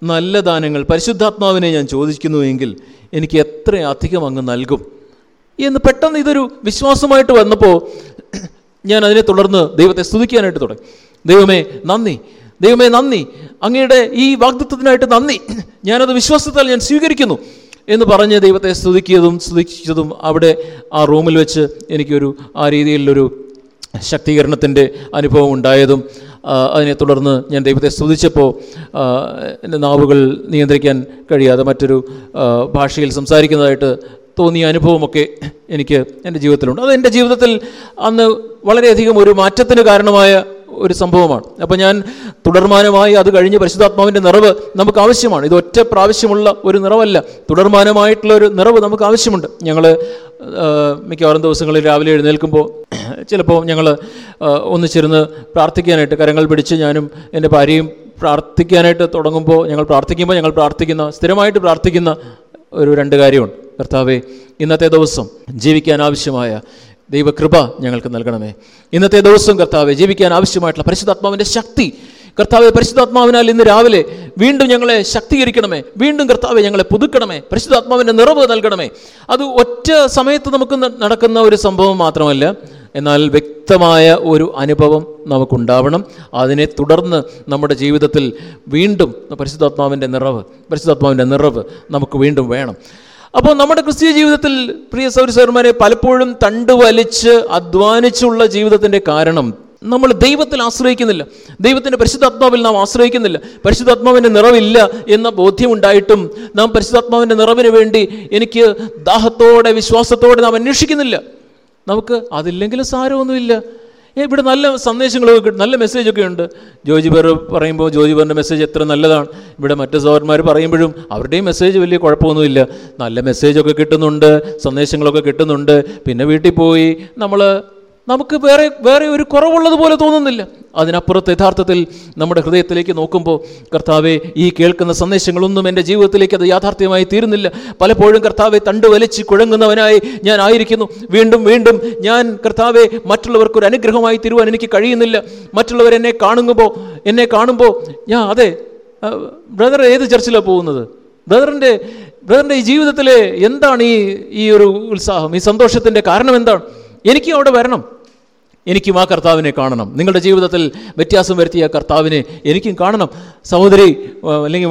നല്ല ദാനങ്ങൾ പരിശുദ്ധാത്മാവിനെ ഞാൻ ചോദിക്കുന്നുവെങ്കിൽ എനിക്ക് എത്ര അധികം അങ്ങ് നൽകും? എന്ന് പെട്ടെന്ന് ഇതൊരു വിശ്വാസമായിട്ട് വന്നപ്പോൾ ഞാൻ അതിനെ തുടർന്ന് ദൈവത്തെ സ്തുതിക്കാനായിട്ട് തുടങ്ങി. ദൈവമേ നന്ദി. ദൈവമേ നന്ദി. അങ്ങയുടെ ഈ വാഗ്ദത്വത്തിനായിട്ട് നന്ദി. ഞാനത് വിശ്വാസത്താൽ ഞാൻ സ്വീകരിക്കുന്നു. എന്ന് പറഞ്ഞ് ദൈവത്തെ സ്തുതിക്കിയതും സ്തുതിച്ചതും അവിടെ ആ റൂമിൽ വെച്ച് എനിക്കൊരു ആ രീതിയിലുള്ളൊരു ശക്തീകരണത്തിന്റെ അനുഭവം ഉണ്ടായതും അതിനെ തുടർന്ന് ഞാൻ ദൈവത്തെ സ്തുതിച്ചപ്പോൾ എന്റെ നാവുകൾ നിയന്ത്രിക്കാൻ കഴിയാതെ മറ്റൊരു ഭാഷയിൽ സംസാരിക്കുന്നതായിട്ട് തോന്നിയ അനുഭവമൊക്കെ എനിക്ക് എന്റെ ജീവിതത്തിലുണ്ട്. അത് എന്റെ ജീവിതത്തിൽ അന്ന് വളരെയധികം ഒരു മാറ്റത്തിന് കാരണമായ ഒരു സംഭവമാണ്. അപ്പോൾ ഞാൻ തുടർമാനമായി അത് കഴിഞ്ഞ് പരിശുദ്ധാത്മാവിന്റെ നിറവ് നമുക്ക് ആവശ്യമാണ്. ഇത് ഒറ്റ പ്രാവശ്യമുള്ള ഒരു നിറവല്ല. തുടർമാനമായിട്ടുള്ള ഒരു നിറവ് നമുക്ക് ആവശ്യമുണ്ട്. ഞങ്ങൾ മിക്കവാറും ദിവസങ്ങളിൽ രാവിലെ എഴുന്നേൽക്കുമ്പോൾ ചിലപ്പോൾ ഞങ്ങൾ ഒന്നിച്ചിരുന്ന് പ്രാർത്ഥിക്കാനായിട്ട് കരങ്ങൾ പിടിച്ച് ഞാനും എന്റെ ഭാര്യയും പ്രാർത്ഥിക്കാനായിട്ട് തുടങ്ങുമ്പോൾ ഞങ്ങൾ പ്രാർത്ഥിക്കുമ്പോൾ ഞങ്ങൾ പ്രാർത്ഥിക്കുന്ന സ്ഥിരമായിട്ട് പ്രാർത്ഥിക്കുന്ന ഒരു രണ്ട് കാര്യമുണ്ട്. കർത്താവെ ഇന്നത്തെ ദിവസം ജീവിക്കാൻ ആവശ്യമായ ദൈവകൃപ ഞങ്ങൾക്ക് നൽകണമേ. ഇന്നത്തെ ദിവസം കർത്താവെ ജീവിക്കാൻ ആവശ്യമായിട്ടുള്ള പരിശുദ്ധാത്മാവിന്റെ ശക്തി. കർത്താവെ പരിശുദ്ധാത്മാവിനാൽ ഇന്ന് രാവിലെ വീണ്ടും ഞങ്ങളെ ശക്തീകരിക്കണമേ. വീണ്ടും കർത്താവെ ഞങ്ങളെ പുതുക്കണമേ. പരിശുദ്ധാത്മാവിന്റെ നിറവ് നൽകണമേ. അത് ഒറ്റ സമയത്ത് നമുക്ക് നടക്കുന്ന ഒരു സംഭവം മാത്രമല്ല എന്നാൽ വ്യക്തമായ ഒരു അനുഭവം നമുക്കുണ്ടാവണം. അതിനെ തുടർന്ന് നമ്മുടെ ജീവിതത്തിൽ വീണ്ടും പരിശുദ്ധാത്മാവിന്റെ നിറവ് പരിശുദ്ധാത്മാവിന്റെ നിറവ് നമുക്ക് വീണ്ടും വേണം. അപ്പോൾ നമ്മുടെ ക്രിസ്തീയ ജീവിതത്തിൽ പ്രിയ സൗരസൗരന്മാരെ പലപ്പോഴും തണ്ട് വലിച്ച് അധ്വാനിച്ചുള്ള ജീവിതത്തിന്റെ കാരണം നമ്മൾ ദൈവത്തിൽ ആശ്രയിക്കുന്നില്ല. ദൈവത്തിന്റെ പരിശുദ്ധാത്മാവിൽ നാം ആശ്രയിക്കുന്നില്ല. പരിശുദ്ധാത്മാവിന്റെ നിറവില്ല എന്ന ബോധ്യമുണ്ടായിട്ടും നാം പരിശുദ്ധാത്മാവിന്റെ നിറവിന് വേണ്ടി എനിക്ക് ദാഹത്തോടെ വിശ്വാസത്തോടെ നാം അന്വേഷിക്കുന്നില്ല. നമുക്ക് അതില്ലെങ്കിലും സാരമൊന്നുമില്ല. ഇവിടെ നല്ല സന്ദേശങ്ങളൊക്കെ നല്ല മെസ്സേജൊക്കെ ഉണ്ട്. ജോജി ബർ പറയുമ്പോൾ ജോജി ബറിന്റെ മെസ്സേജ് എത്ര നല്ലതാണ്. ഇവിടെ മറ്റു സഹോദരന്മാർ പറയുമ്പോഴും അവരുടെയും മെസ്സേജ് വലിയ കുഴപ്പമൊന്നുമില്ല. നല്ല മെസ്സേജൊക്കെ കിട്ടുന്നുണ്ട് സന്ദേശങ്ങളൊക്കെ കിട്ടുന്നുണ്ട്. പിന്നെ വീട്ടിൽ പോയി നമ്മൾ നമുക്ക് വേറെ വേറെ ഒരു കുറവുള്ളത് പോലെ തോന്നുന്നില്ല. അതിനപ്പുറത്ത് യഥാർത്ഥത്തിൽ നമ്മുടെ ഹൃദയത്തിലേക്ക് നോക്കുമ്പോൾ കർത്താവെ ഈ കേൾക്കുന്ന സന്ദേശങ്ങളൊന്നും എന്റെ ജീവിതത്തിലേക്ക് അത് യാഥാർത്ഥ്യമായി തീരുന്നില്ല. പലപ്പോഴും കർത്താവെ തണ്ട് വലിച്ച് കുഴങ്ങുന്നവനായി ഞാൻ ആയിരിക്കുന്നു. വീണ്ടും വീണ്ടും ഞാൻ കർത്താവെ മറ്റുള്ളവർക്ക് ഒരു അനുഗ്രഹമായി തീരുവാൻ എനിക്ക് കഴിയുന്നില്ല. മറ്റുള്ളവർ എന്നെ കാണുമ്പോൾ എന്നെ കാണുമ്പോൾ ഞാൻ അതെ ബ്രദർ ഏത് ചർച്ചിലാണ് പോകുന്നത്? ബ്രദറിന്റെ ബ്രദറിന്റെ ഈ ജീവിതത്തിലെ എന്താണ് ഈ ഈ ഒരു ഉത്സാഹം? ഈ സന്തോഷത്തിന്റെ കാരണം എന്താണ്? എനിക്കും അവിടെ വരണം. എനിക്കും ആ കർത്താവിനെ കാണണം. നിങ്ങളുടെ ജീവിതത്തിൽ വ്യത്യാസം വരുത്തിയ കർത്താവിനെ എനിക്കും കാണണം. സഹോദരി അല്ലെങ്കിൽ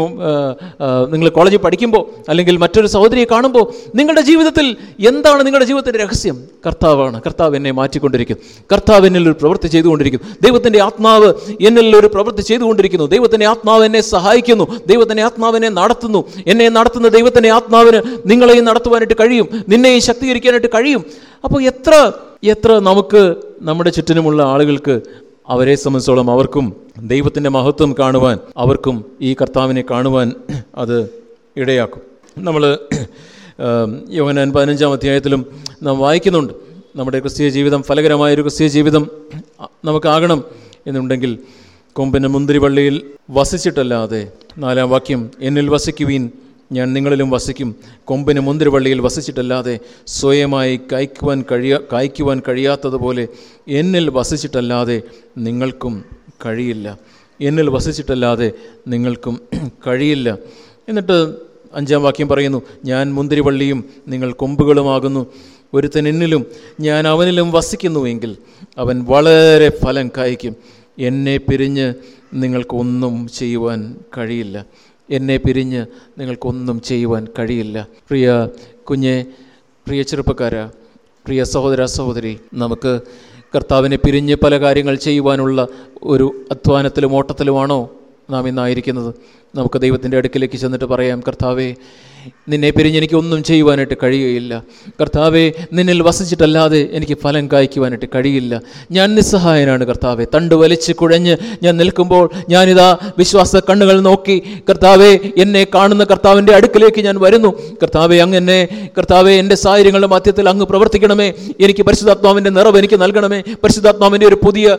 നിങ്ങൾ കോളേജിൽ പഠിക്കുമ്പോൾ അല്ലെങ്കിൽ മറ്റൊരു സഹോദരിയെ കാണുമ്പോൾ നിങ്ങളുടെ ജീവിതത്തിൽ എന്താണ് നിങ്ങളുടെ ജീവിതത്തിന്റെ രഹസ്യം? കർത്താവാണ്. കർത്താവ് എന്നെ മാറ്റിക്കൊണ്ടിരിക്കും. കർത്താവ് എന്നിൽ ഒരു പ്രവൃത്തി ചെയ്തുകൊണ്ടിരിക്കും. ദൈവത്തിന്റെ ആത്മാവ് എന്നിൽ ഒരു പ്രവൃത്തി ചെയ്തുകൊണ്ടിരിക്കുന്നു. ദൈവത്തിന്റെ ആത്മാവ് എന്നെ സഹായിക്കുന്നു. ദൈവത്തിന്റെ ആത്മാവിനെ നടത്തുന്നു. എന്നെ നടത്തുന്ന ദൈവത്തിന്റെ ആത്മാവിന് നിങ്ങളെയും നടത്തുവാനായിട്ട് കഴിയും. നിന്നെയും ശക്തീകരിക്കാനായിട്ട് കഴിയും. അപ്പോൾ എത്ര എത്ര നമുക്ക് നമ്മുടെ ചുറ്റിനുമുള്ള ആളുകൾക്ക് അവരെ സംബന്ധിച്ചോളം അവർക്കും ദൈവത്തിന്റെ മഹത്വം കാണുവാൻ അവർക്കും ഈ കർത്താവിനെ കാണുവാൻ അത് ഇടയാക്കും. നമ്മൾ യോഹനാൻ പതിനഞ്ചാം അധ്യായത്തിലും നാം വായിക്കുന്നുണ്ട്. നമ്മുടെ ക്രിസ്തീയ ജീവിതം ഫലകരമായ ഒരു ക്രിസ്തീയ ജീവിതം നമുക്കാകണം എന്നുണ്ടെങ്കിൽ കൊമ്പിന് മുന്തിരിവള്ളിയിൽ വസിച്ചിട്ടല്ലാതെ നാലാം വാക്യം എന്നിൽ വസിക്കുവീൻ ഞാൻ നിങ്ങളിലും വസിക്കും. കൊമ്പിന് മുന്തിരിവള്ളിയിൽ വസിച്ചിട്ടല്ലാതെ സ്വയമായി കായ്ക്കുവാൻ കഴിയാ കായ്ക്കുവാൻ കഴിയാത്തതുപോലെ എന്നിൽ വസിച്ചിട്ടല്ലാതെ നിങ്ങൾക്കും കഴിയില്ല. എന്നിൽ വസിച്ചിട്ടല്ലാതെ നിങ്ങൾക്കും [CLEARS THROAT] കഴിയില്ല. എന്നിട്ട് അഞ്ചാം വാക്യം പറയുന്നു ഞാൻ മുന്തിരിവള്ളിയും നിങ്ങൾ കൊമ്പുകളുമാകുന്നു. ഒരുത്തൻ എന്നിലും ഞാൻ അവനിലും വസിക്കുന്നുവെങ്കിൽ അവൻ വളരെ ഫലം കായ്ക്കും. എന്നെ പിരിഞ്ഞ് നിങ്ങൾക്കൊന്നും ചെയ്യുവാൻ കഴിയില്ല. എന്നെ പിരിഞ്ഞ് നിങ്ങൾക്കൊന്നും ചെയ്യുവാൻ കഴിയില്ല. പ്രിയ കുഞ്ഞെ പ്രിയ ചെറുപ്പക്കാര പ്രിയ സഹോദര സഹോദരി നമുക്ക് കർത്താവിനെ പിരിഞ്ഞ് പല കാര്യങ്ങൾ ചെയ്യുവാനുള്ള ഒരു അധ്വാനത്തിലും ഓട്ടത്തിലുമാണോ നാം ഇന്നായിരിക്കുന്നത്? നമുക്ക് ദൈവത്തിന്റെ അടുക്കിലേക്ക് ചെന്നിട്ട് പറയാം കർത്താവേ നിന്നെ പിരിഞ്ഞ് ഒന്നും ചെയ്യുവാനായിട്ട് കഴിയുകയില്ല. കർത്താവെ നിന്നിൽ വസിച്ചിട്ടല്ലാതെ എനിക്ക് ഫലം കായ്ക്കുവാനായിട്ട് കഴിയില്ല. ഞാൻ നിസ്സഹായനാണ് കർത്താവെ. തണ്ട് വലിച്ച് കുഴഞ്ഞ് ഞാൻ നിൽക്കുമ്പോൾ ഞാനിതാ വിശ്വാസ കണ്ണുകൾ നോക്കി കർത്താവെ എന്നെ കാണുന്ന കർത്താവിന്റെ അടുക്കിലേക്ക് ഞാൻ വരുന്നു. കർത്താവെ അങ്ങ് എന്നെ കർത്താവെ എന്റെ സാഹചര്യങ്ങളുടെ മധ്യത്തിൽ അങ്ങ് പ്രവർത്തിക്കണമേ. എനിക്ക് പരിശുദ്ധാത്മാവിന്റെ നിറവ് എനിക്ക് നൽകണമേ. പരിശുദ്ധാത്മാവിന്റെ ഒരു പുതിയ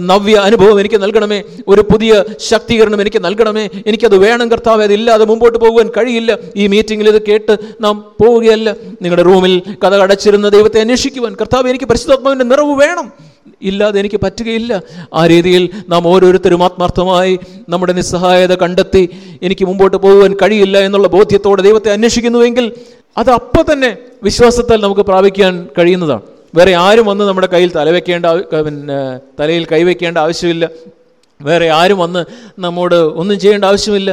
നവ്യ അനുഭവം എനിക്ക് നൽകണമേ. ഒരു പുതിയ ശക്തീകരണം എനിക്ക് നൽകണമേ. എനിക്കത് വേണം കർത്താവെ. അതില്ലാതെ മുമ്പോട്ട് പോകുവാൻ കഴിയില്ല. ഈ മീറ്റിങ്ങിൽ ഇത് കേട്ട് നാം പോവുകയല്ല. നിങ്ങളുടെ റൂമിൽ കഥ അടച്ചിരുന്ന ദൈവത്തെ അന്വേഷിക്കുവാൻ കർത്താവ് എനിക്ക് പരിശുദ്ധാത്മാവിന്റെ നിറവ് വേണം. ഇല്ലാതെ എനിക്ക് പറ്റുകയില്ല. ആ രീതിയിൽ നാം ഓരോരുത്തരും ആത്മാർത്ഥമായി നമ്മുടെ നിസ്സഹായത കണ്ടെത്തി എനിക്ക് മുമ്പോട്ട് പോകുവാൻ കഴിയില്ല എന്നുള്ള ബോധ്യത്തോടെ ദൈവത്തെ അന്വേഷിക്കുന്നുവെങ്കിൽ അത് അപ്പം തന്നെ വിശ്വാസത്താൽ നമുക്ക് പ്രാപിക്കാൻ കഴിയുന്നതാണ്. വേറെ ആരും വന്ന് നമ്മുടെ കയ്യിൽ തലവെക്കേണ്ട പിന്നെ തലയിൽ കൈവയ്ക്കേണ്ട ആവശ്യമില്ല. വേറെ ആരും വന്ന് നമ്മോട് ഒന്നും ചെയ്യേണ്ട ആവശ്യമില്ല.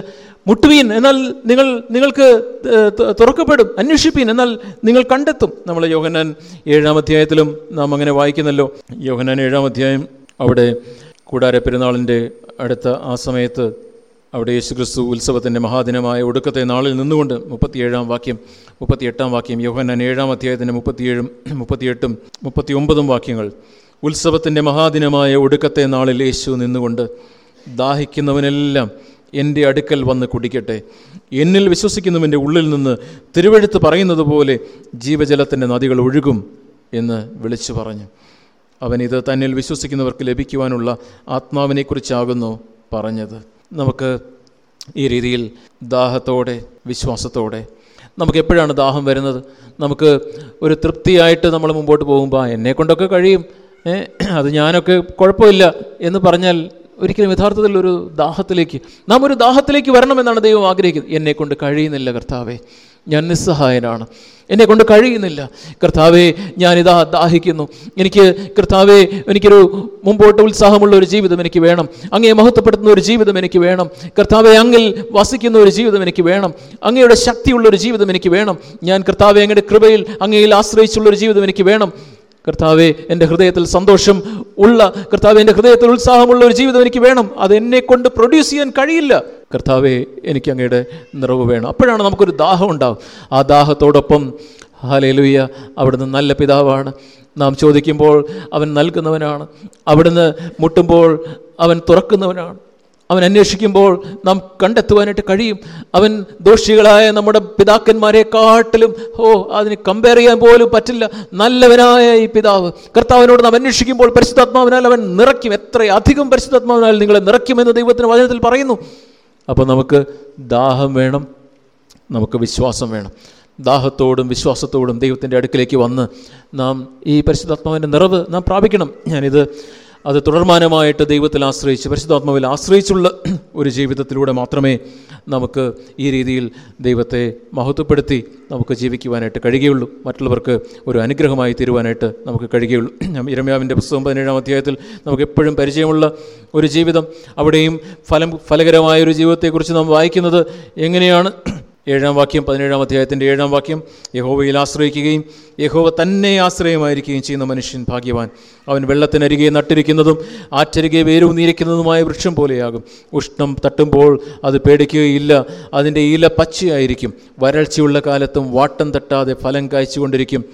മുട്ടുവീൻ എന്നാൽ നിങ്ങൾ നിങ്ങൾക്ക് തുറക്കപ്പെടും അന്വേഷിപ്പീൻ എന്നാൽ നിങ്ങൾ കണ്ടെത്തും. നമ്മൾ യോഹനാൻ ഏഴാം അധ്യായത്തിലും നാം അങ്ങനെ വായിക്കുന്നല്ലോ. യോഹനാൻ ഏഴാം അധ്യായം അവിടെ കൂടാര പെരുന്നാളിന്റെ അടുത്ത ആ സമയത്ത് അവിടെ യേശുക്രിസ്തു ഉത്സവത്തിന്റെ മഹാദിനമായ ഒടുക്കത്തെ നാളിൽ നിന്നുകൊണ്ട് മുപ്പത്തിയേഴാം വാക്യം മുപ്പത്തിയെട്ടാം വാക്യം യോഹനാൻ ഏഴാം അധ്യായത്തിന്റെ മുപ്പത്തിയേഴും മുപ്പത്തിയെട്ടും മുപ്പത്തിയൊമ്പതും വാക്യങ്ങൾ ഉത്സവത്തിന്റെ മഹാദിനമായ ഒടുക്കത്തെ നാളിൽ യേശു നിന്നുകൊണ്ട് ദാഹിക്കുന്നവനെല്ലാം എന്റെ അടുക്കൽ വന്ന് കുടിക്കട്ടെ. എന്നിൽ വിശ്വസിക്കുന്നവന്റെ ഉള്ളിൽ നിന്ന് തിരുവഴുത്ത് പറയുന്നത് പോലെ ജീവജലത്തിന്റെ നദികൾ ഒഴുകും എന്ന് വിളിച്ചു പറഞ്ഞു. അവൻ ഇത് തന്നിൽ വിശ്വസിക്കുന്നവർക്ക് ലഭിക്കുവാനുള്ള ആത്മാവിനെക്കുറിച്ചാകുന്നു പറഞ്ഞത്. നമുക്ക് ഈ രീതിയിൽ ദാഹത്തോടെ വിശ്വാസത്തോടെ നമുക്ക് എപ്പോഴാണ് ദാഹം വരുന്നത്? നമുക്ക് ഒരു തൃപ്തിയായിട്ട് നമ്മൾ മുമ്പോട്ട് പോകുമ്പോൾ "ആ, എന്നെ കൊണ്ടൊക്കെ കഴിയും. അത് ഞാനൊക്കെ കുഴപ്പമില്ല എന്ന് പറഞ്ഞാൽ ഒരിക്കലും യഥാർത്ഥത്തിൽ ഒരു ദാഹത്തിലേക്ക് നാം ഒരു ദാഹത്തിലേക്ക് വരണമെന്നാണ് ദൈവം ആഗ്രഹിക്കുന്നത്. എന്നെ കൊണ്ട് കഴിയുന്നില്ല കർത്താവേ ഞാൻ നിസ്സഹായനാണ്. എന്നെ കൊണ്ട് കഴിയുന്നില്ല. കർത്താവെ ഞാനിതാ ദാഹിക്കുന്നു. എനിക്ക് കർത്താവെ എനിക്കൊരു മുമ്പോട്ട് ഉത്സാഹമുള്ള ഒരു ജീവിതം എനിക്ക് വേണം. അങ്ങയെ മഹത്വപ്പെടുത്തുന്ന ഒരു ജീവിതം എനിക്ക് വേണം. കർത്താവെ അങ്ങിൽ വസിക്കുന്ന ഒരു ജീവിതം എനിക്ക് വേണം. അങ്ങയുടെ ശക്തിയുള്ള ഒരു ജീവിതം എനിക്ക് വേണം. ഞാൻ കർത്താവെ അങ്ങയുടെ കൃപയിൽ അങ്ങയിൽ ആശ്രയിച്ചുള്ള ഒരു ജീവിതം എനിക്ക് വേണം. കർത്താവെ എന്റെ ഹൃദയത്തിൽ സന്തോഷം ഉള്ള കർത്താവ് എന്റെ ഹൃദയത്തിൽ ഉത്സാഹമുള്ള ഒരു ജീവിതം എനിക്ക് വേണം. അത് എന്നെ കൊണ്ട് പ്രൊഡ്യൂസ് ചെയ്യാൻ കഴിയില്ല. കർത്താവെ എനിക്ക് അങ്ങയുടെ നിറവ് വേണം. അപ്പോഴാണ് നമുക്കൊരു ദാഹം ഉണ്ടാവും. ആ ദാഹത്തോടൊപ്പം ഹാലേലുയ്യ അവിടുന്ന് നല്ല പിതാവാണ്. നാം ചോദിക്കുമ്പോൾ അവൻ നൽകുന്നവനാണ്. അവിടുന്ന് മുട്ടുമ്പോൾ അവൻ തുറക്കുന്നവനാണ്. അവൻ അന്വേഷിക്കുമ്പോൾ നാം കണ്ടെത്തുവാനായിട്ട് കഴിയും. അവൻ ദോഷികളായ നമ്മുടെ പിതാക്കന്മാരെക്കാട്ടിലും ഓ അതിന് കമ്പയർ ചെയ്യാൻ പോലും പറ്റില്ല. നല്ലവനായ ഈ പിതാവ്. കർത്താവിനോട് നാം അന്വേഷിക്കുമ്പോൾ പരിശുദ്ധാത്മാവിനാൽ അവൻ നിറയ്ക്കും. എത്രയധികം പരിശുദ്ധാത്മാവിനാൽ നിങ്ങളെ നിറയ്ക്കുമെന്ന് ദൈവത്തിന് വചനത്തിൽ പറയുന്നു. അപ്പോൾ നമുക്ക് ദാഹം വേണം. നമുക്ക് വിശ്വാസം വേണം. ദാഹത്തോടും വിശ്വാസത്തോടും ദൈവത്തിന്റെ അടുക്കിലേക്ക് വന്ന് നാം ഈ പരിശുദ്ധാത്മാവിന്റെ നിറവ് നാം പ്രാപിക്കണം. ഞാനിത് അത് തുടർമാനമായിട്ട് ദൈവത്തിൽ ആശ്രയിച്ച് പരിശുദ്ധാത്മാവിൽ ആശ്രയിച്ചുള്ള [CLEARS THROAT] ഒരു ജീവിതത്തിലൂടെ മാത്രമേ നമുക്ക് ഈ രീതിയിൽ ദൈവത്തെ മഹത്വപ്പെടുത്തി നമുക്ക് ജീവിക്കുവാനായിട്ട് കഴിയുകയുള്ളൂ. മറ്റുള്ളവർക്ക് ഒരു അനുഗ്രഹമായി തീരുവാനായിട്ട് നമുക്ക് കഴിയുകയുള്ളൂ. [CLEARS THROAT] ഇരമ്യാവിന്റെ പുസ്തകം പതിനേഴാം അധ്യായത്തിൽ നമുക്ക് എപ്പോഴും പരിചയമുള്ള ഒരു ജീവിതം. അവിടെയും ഫലം ഫലകരമായ ഒരു ജീവിതത്തെക്കുറിച്ച് നാം വായിക്കുന്നത് എങ്ങനെയാണ്? [CLEARS THROAT] ഏഴാം വാക്യം പതിനേഴാം അധ്യായത്തിന്റെ ഏഴാം വാക്യം. യഹോവയിൽ ആശ്രയിക്കുകയും യഹോവ തന്നെ ആശ്രയമായിരിക്കുകയും ചെയ്യുന്ന മനുഷ്യൻ ഭാഗ്യവാൻ. അവൻ വെള്ളത്തിനരികെ നട്ടിരിക്കുന്നതും ആറ്റരികെ വേരൂന്നിരിക്കുന്നതുമായ വൃക്ഷം പോലെയാകും. ഉഷ്ണം തട്ടുമ്പോൾ അത് പേടിക്കുകയില്ല അതിന്റെ ഇല പച്ചയായിരിക്കും. വരൾച്ചയുള്ള കാലത്തും വാട്ടം തട്ടാതെ ഫലം കായ്ച്ചുകൊണ്ടിരിക്കും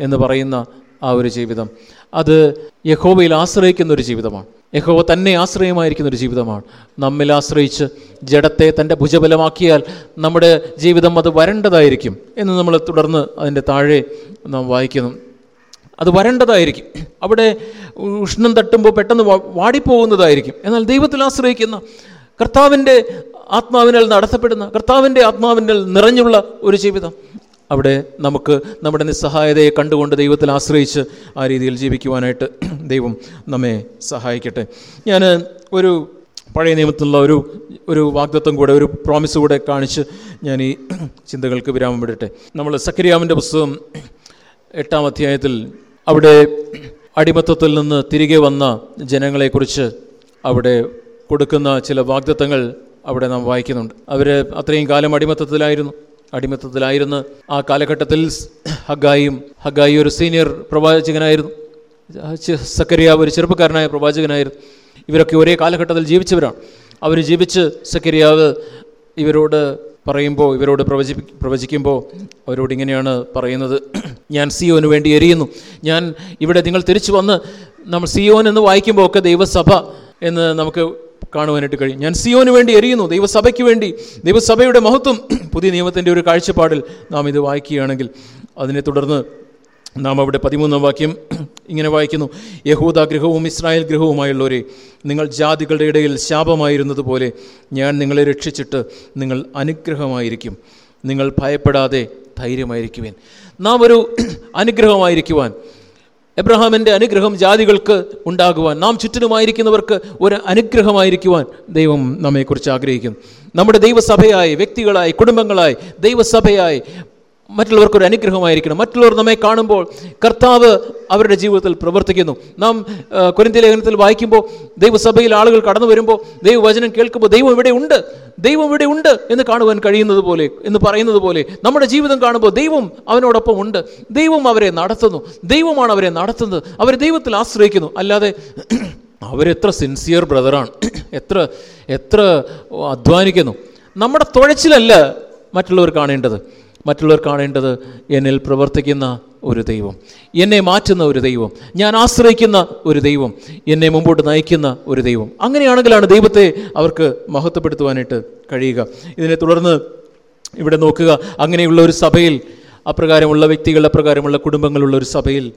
എന്ന് പറയുന്ന ആ ഒരു ജീവിതം. അത് യഹോവയിൽ ആശ്രയിക്കുന്ന ഒരു ജീവിതമാണ്. യഹോവ തന്നെ ആശ്രയമായിരിക്കുന്ന ഒരു ജീവിതമാണ്. നമ്മിൽ ആശ്രയിച്ച് ജഡത്തെ തന്റെ ഭുജബലമാക്കിയാൽ നമ്മുടെ ജീവിതം അത് വരണ്ടതായിരിക്കും എന്ന് നമ്മൾ തുടർന്ന് അതിന്റെ താഴെ നാം വായിക്കുന്നു. അത് വരണ്ടതായിരിക്കും. അവിടെ ഉഷ്ണം തട്ടുമ്പോൾ പെട്ടെന്ന് വാടിപ്പോകുന്നതായിരിക്കും. എന്നാൽ ദൈവത്തിൽ ആശ്രയിക്കുന്ന കർത്താവിന്റെ ആത്മാവിനാൽ നടത്തപ്പെടുന്ന കർത്താവിന്റെ ആത്മാവിനാൽ നിറഞ്ഞുള്ള ഒരു ജീവിതം അവിടെ നമുക്ക് നമ്മുടെ നിസ്സഹായതയെ കണ്ടുകൊണ്ട് ദൈവത്തിൽ ആശ്രയിച്ച് ആ രീതിയിൽ ജീവിക്കുവാനായിട്ട് [CLEARS THROAT] ദൈവം നമ്മെ സഹായിക്കട്ടെ. ഞാൻ ഒരു പഴയ നിയമത്തിലുള്ള ഒരു ഒരു വാഗ്ദത്വം കൂടെ ഒരു പ്രോമിസ് കൂടെ കാണിച്ച് ഞാൻ ഈ [CLEARS THROAT] ചിന്തകൾക്ക് വിരാമം വിടട്ടെ നമ്മൾ സക്കരിയാമിന്റെ പുസ്തകം [CLEARS THROAT] എട്ടാം അധ്യായത്തിൽ അവിടെ അടിമത്തത്തിൽ നിന്ന് തിരികെ വന്ന ജനങ്ങളെക്കുറിച്ച് അവിടെ കൊടുക്കുന്ന ചില വാഗ്ദത്തങ്ങൾ അവിടെ നാം വായിക്കുന്നുണ്ട്. അവർ അത്രയും കാലം അടിമത്തത്തിലായിരുന്നു. അടിമത്തത്തിലായിരുന്ന. ആ കാലഘട്ടത്തിൽ ഹഗായും ഹഗായി ഒരു സീനിയർ പ്രവാചകനായിരുന്നു. സക്കരിയ ഒരു ചെറുപ്പക്കാരനായ പ്രവാചകനായിരുന്നു. ഇവരൊക്കെ ഒരേ കാലഘട്ടത്തിൽ ജീവിച്ചവരാണ്. അവർ ജീവിച്ച് സക്കരിയാവ് ഇവരോട് പറയുമ്പോൾ ഇവരോട് പ്രവചി പ്രവചിക്കുമ്പോൾ അവരോട് ഇങ്ങനെയാണ് പറയുന്നത്. ഞാൻ സിയോന് വേണ്ടി എരിയുന്നു. ഞാൻ ഇവിടെ നിങ്ങൾ തിരിച്ചു വന്ന് നമ്മൾ സിയോൻ എന്ന് വായിക്കുമ്പോൾ ഒക്കെ ദൈവസഭ എന്ന് നമുക്ക് കാണുവാനായിട്ട് കഴിയും. ഞാൻ സിയോന് വേണ്ടി എറിയുന്നു. ദൈവസഭയ്ക്ക് വേണ്ടി. ദൈവസഭയുടെ മഹത്വം. [CLEARS THROAT] പുതിയ നിയമത്തിന്റെ ഒരു കാഴ്ചപ്പാടിൽ നാം ഇത് വായിക്കുകയാണെങ്കിൽ അതിനെ തുടർന്ന് നാം അവിടെ പതിമൂന്നാം വാക്യം [CLEARS THROAT] ഇങ്ങനെ വായിക്കുന്നു. യഹൂദ ഗൃഹവും ഇസ്രായേൽ ഗൃഹവുമായുള്ളവരെ നിങ്ങൾ ജാതികളുടെ ഇടയിൽ ശാപമായിരുന്നതുപോലെ ഞാൻ നിങ്ങളെ രക്ഷിച്ചിട്ട് നിങ്ങൾ അനുഗ്രഹമായിരിക്കും. നിങ്ങൾ ഭയപ്പെടാതെ ധൈര്യമായിരിക്കുവാൻ. നാം ഒരു [CLEARS THROAT] അനുഗ്രഹമായിരിക്കുവാൻ എബ്രഹാമിന്റെ അനുഗ്രഹം ജാതികൾക്ക് ഉണ്ടാകുവാൻ നാം ചുറ്റിനുമായിരിക്കുന്നവർക്ക് ഒരു അനുഗ്രഹമായിരിക്കുവാൻ ദൈവം നമ്മെക്കുറിച്ച് ആഗ്രഹിക്കുന്നു. നമ്മുടെ ദൈവസഭയായി വ്യക്തികളായി കുടുംബങ്ങളായി ദൈവസഭയായി മറ്റുള്ളവർക്ക് ഒരു അനുഗ്രഹമായിരിക്കണം. മറ്റുള്ളവർ നമ്മെ കാണുമ്പോൾ കർത്താവ് അവരുടെ ജീവിതത്തിൽ പ്രവർത്തിക്കുന്നു. നാം ആ, ലേഖനത്തിൽ വായിക്കുമ്പോൾ ദൈവസഭയിൽ ആളുകൾ കടന്നു വരുമ്പോൾ ദൈവവചനം കേൾക്കുമ്പോൾ ദൈവം ഇവിടെ ഉണ്ട് ദൈവം ഇവിടെ ഉണ്ട് എന്ന് കാണുവാൻ കഴിയുന്നത് പോലെ എന്ന് പറയുന്നത് പോലെ നമ്മുടെ ജീവിതം കാണുമ്പോൾ ദൈവം അവനോടൊപ്പം ഉണ്ട്. ദൈവം അവരെ നടത്തുന്നു. ദൈവമാണ് അവരെ നടത്തുന്നത്. അവർ ദൈവത്തിൽ ആശ്രയിക്കുന്നു. അല്ലാതെ അവരെത്ര സിൻസിയർ ബ്രദറാണ് എത്ര എത്ര അധ്വാനിക്കുന്നു. നമ്മുടെ തുഴച്ചിലല്ല മറ്റുള്ളവർ കാണേണ്ടത്. മറ്റുള്ളവർ കാണേണ്ടത് എന്നിൽ പ്രവർത്തിക്കുന്ന ഒരു ദൈവം. എന്നെ മാറ്റുന്ന ഒരു ദൈവം. ഞാൻ ആശ്രയിക്കുന്ന ഒരു ദൈവം. എന്നെ മുമ്പോട്ട് നയിക്കുന്ന ഒരു ദൈവം. അങ്ങനെയാണെങ്കിലാണ് ദൈവത്തെ അവർക്ക് മഹത്വപ്പെടുത്തുവാനായിട്ട് കഴിയുക. ഇതിനെ തുടർന്ന് ഇവിടെ നോക്കുക. അങ്ങനെയുള്ള ഒരു സഭയിൽ അപ്രകാരമുള്ള വ്യക്തികൾ അപ്രകാരമുള്ള കുടുംബങ്ങളുള്ള ഒരു സഭയിൽ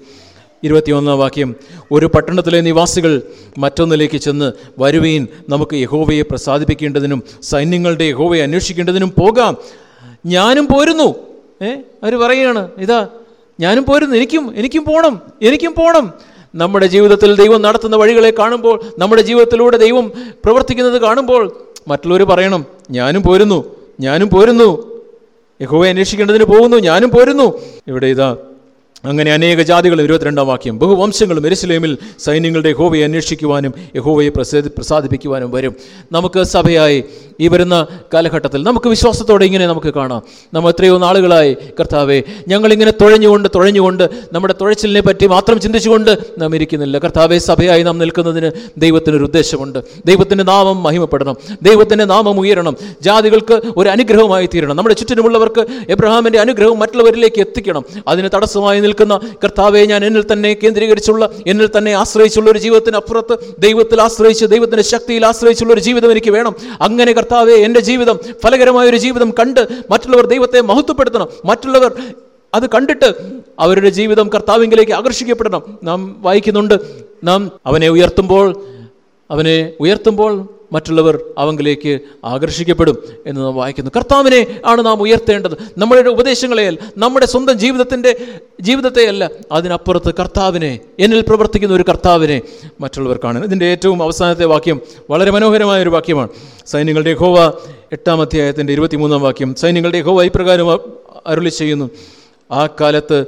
ഇരുപത്തിയൊന്നാം വാക്യം ഒരു പട്ടണത്തിലെ നിവാസികൾ മറ്റൊന്നിലേക്ക് ചെന്ന് വരുവീൻ നമുക്ക് യഹോവയെ പ്രസാദിപ്പിക്കേണ്ടതിനും സൈന്യങ്ങളുടെ യഹോവയെ അന്വേഷിക്കേണ്ടതിനും പോകാം. ഞാനും പോരുന്നു. ഏ? അവർ പറയുകയാണ് ഇതാ ഞാനും പോരുന്നു. എനിക്കും എനിക്കും പോകണം എനിക്കും പോകണം നമ്മുടെ ജീവിതത്തിൽ ദൈവം നടത്തുന്ന വഴികളെ കാണുമ്പോൾ നമ്മുടെ ജീവിതത്തിലൂടെ ദൈവം പ്രവർത്തിക്കുന്നത് കാണുമ്പോൾ മറ്റുള്ളവർ പറയണം ഞാനും പോരുന്നു. ഞാനും പോരുന്നു. യഹോവെ അന്വേഷിക്കേണ്ടതിന് പോകുന്നു. ഞാനും പോരുന്നു. ഇവിടെ ഇതാ അങ്ങനെ അനേക ജാതികൾ ഇരുപത്തിരണ്ടാം വാക്യം ബഹുവംശങ്ങളും എരുസലേമിൽ സൈന്യങ്ങളുടെ യഹോവയെ അന്വേഷിക്കുവാനും യഹോവയെ പ്രസാദി പ്രസാദിപ്പിക്കുവാനും വരും. നമുക്ക് സഭയായി ഈ വരുന്ന കാലഘട്ടത്തിൽ നമുക്ക് വിശ്വാസത്തോടെ ഇങ്ങനെ നമുക്ക് കാണാം. നമ്മൾ എത്രയോ നാളുകളായി കർത്താവെ ഞങ്ങളിങ്ങനെ തുഴഞ്ഞുകൊണ്ട് തുഴഞ്ഞുകൊണ്ട് നമ്മുടെ തുഴച്ചിലിനെ പറ്റി മാത്രം ചിന്തിച്ചുകൊണ്ട് നാം ഇരിക്കുന്നില്ല. കർത്താവെ സഭയായി നാം നിൽക്കുന്നതിന് ദൈവത്തിനൊരു ഉദ്ദേശമുണ്ട്. ദൈവത്തിന്റെ നാമം മഹിമപ്പെടണം. ദൈവത്തിന്റെ നാമം ഉയരണം. ജാതികൾക്ക് ഒരു അനുഗ്രഹമായി തീരണം. നമ്മുടെ ചുറ്റിനുമുള്ളവർക്ക് എബ്രഹാമിന്റെ അനുഗ്രഹം മറ്റുള്ളവരിലേക്ക് എത്തിക്കണം. അതിന് തടസ്സമായി നിൽക്കുന്ന കർത്താവെ ഞാൻ എന്നിൽ തന്നെ കേന്ദ്രീകരിച്ചുള്ള എന്നിൽ തന്നെ ആശ്രയിച്ചുള്ള ഒരു ജീവിതത്തിന് അപ്പുറത്ത് ദൈവത്തിൽ ആശ്രയിച്ച് ദൈവത്തിന്റെ ശക്തിയിൽ ആശ്രയിച്ചുള്ള ഒരു ജീവിതം എനിക്ക് വേണം. അങ്ങനെ കർത്താവെ എന്റെ ജീവിതം ഫലകരമായ ഒരു ജീവിതം കണ്ട് മറ്റുള്ളവർ ദൈവത്തെ മഹത്വപ്പെടുത്തണം. മറ്റുള്ളവർ അത് കണ്ടിട്ട് അവരുടെ ജീവിതം കർത്താവിങ്കിലേക്ക് ആകർഷിക്കപ്പെടണം. നാം വായിക്കുന്നുണ്ട് നാം അവനെ ഉയർത്തുമ്പോൾ അവനെ ഉയർത്തുമ്പോൾ മറ്റുള്ളവർ അവങ്കിലേക്ക് ആകർഷിക്കപ്പെടും എന്ന് നാം വായിക്കുന്നു. കർത്താവിനെ ആണ് നാം ഉയർത്തേണ്ടത്. നമ്മളുടെ ഉപദേശങ്ങളെയല്ല നമ്മുടെ സ്വന്തം ജീവിതത്തിന്റെ ജീവിതത്തെയല്ല അതിനപ്പുറത്ത് കർത്താവിനെ എന്നിൽ പ്രവർത്തിക്കുന്ന ഒരു കർത്താവിനെ മറ്റുള്ളവർ കാണുന്നു. ഇതിന്റെ ഏറ്റവും അവസാനത്തെ വാക്യം വളരെ മനോഹരമായ ഒരു വാക്യമാണ്. സൈന്യങ്ങളുടെ ഹോവ എട്ടാം അധ്യായത്തിന്റെ ഇരുപത്തിമൂന്നാം വാക്യം. സൈന്യങ്ങളുടെ ഹോവ ഇപ്രകാരം അരുളി ചെയ്യുന്നു ആ കാലത്ത്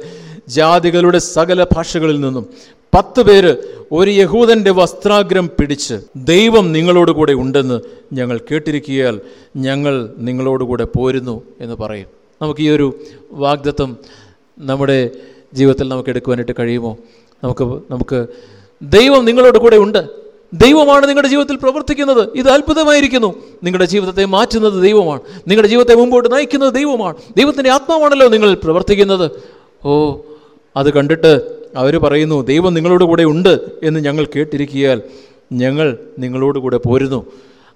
ജാതികളുടെ സകല ഭാഷകളിൽ നിന്നും പത്ത് പേര് ഒരു യഹൂദന്റെ വസ്ത്രാഗ്രം പിടിച്ച് ദൈവം നിങ്ങളോട് കൂടെ ഉണ്ടെന്ന് ഞങ്ങൾ കേട്ടിരിക്കിയാൽ ഞങ്ങൾ നിങ്ങളോടുകൂടെ പോരുന്നു എന്ന് പറയും. നമുക്ക് ഈ ഒരു വാഗ്ദത്വം നമ്മുടെ ജീവിതത്തിൽ നമുക്ക് എടുക്കുവാനായിട്ട് കഴിയുമോ? നമുക്ക് നമുക്ക് ദൈവം നിങ്ങളോട് കൂടെ ഉണ്ട്. ദൈവമാണ് നിങ്ങളുടെ ജീവിതത്തിൽ പ്രവർത്തിക്കുന്നത്. ഇത് അത്ഭുതമായിരിക്കുന്നു. നിങ്ങളുടെ ജീവിതത്തെ മാറ്റുന്നത് ദൈവമാണ്. നിങ്ങളുടെ ജീവിതത്തെ മുമ്പോട്ട് നയിക്കുന്നത് ദൈവമാണ്. ദൈവത്തിന്റെ ആത്മാവാണല്ലോ നിങ്ങൾ പ്രവർത്തിക്കുന്നത്. ഓ അത് കണ്ടിട്ട് അവർ പറയുന്നു ദൈവം നിങ്ങളോട് കൂടെ ഉണ്ട് എന്ന് ഞങ്ങൾ കേട്ടിരിക്കിയാൽ ഞങ്ങൾ നിങ്ങളോട് കൂടെ പോരുന്നു.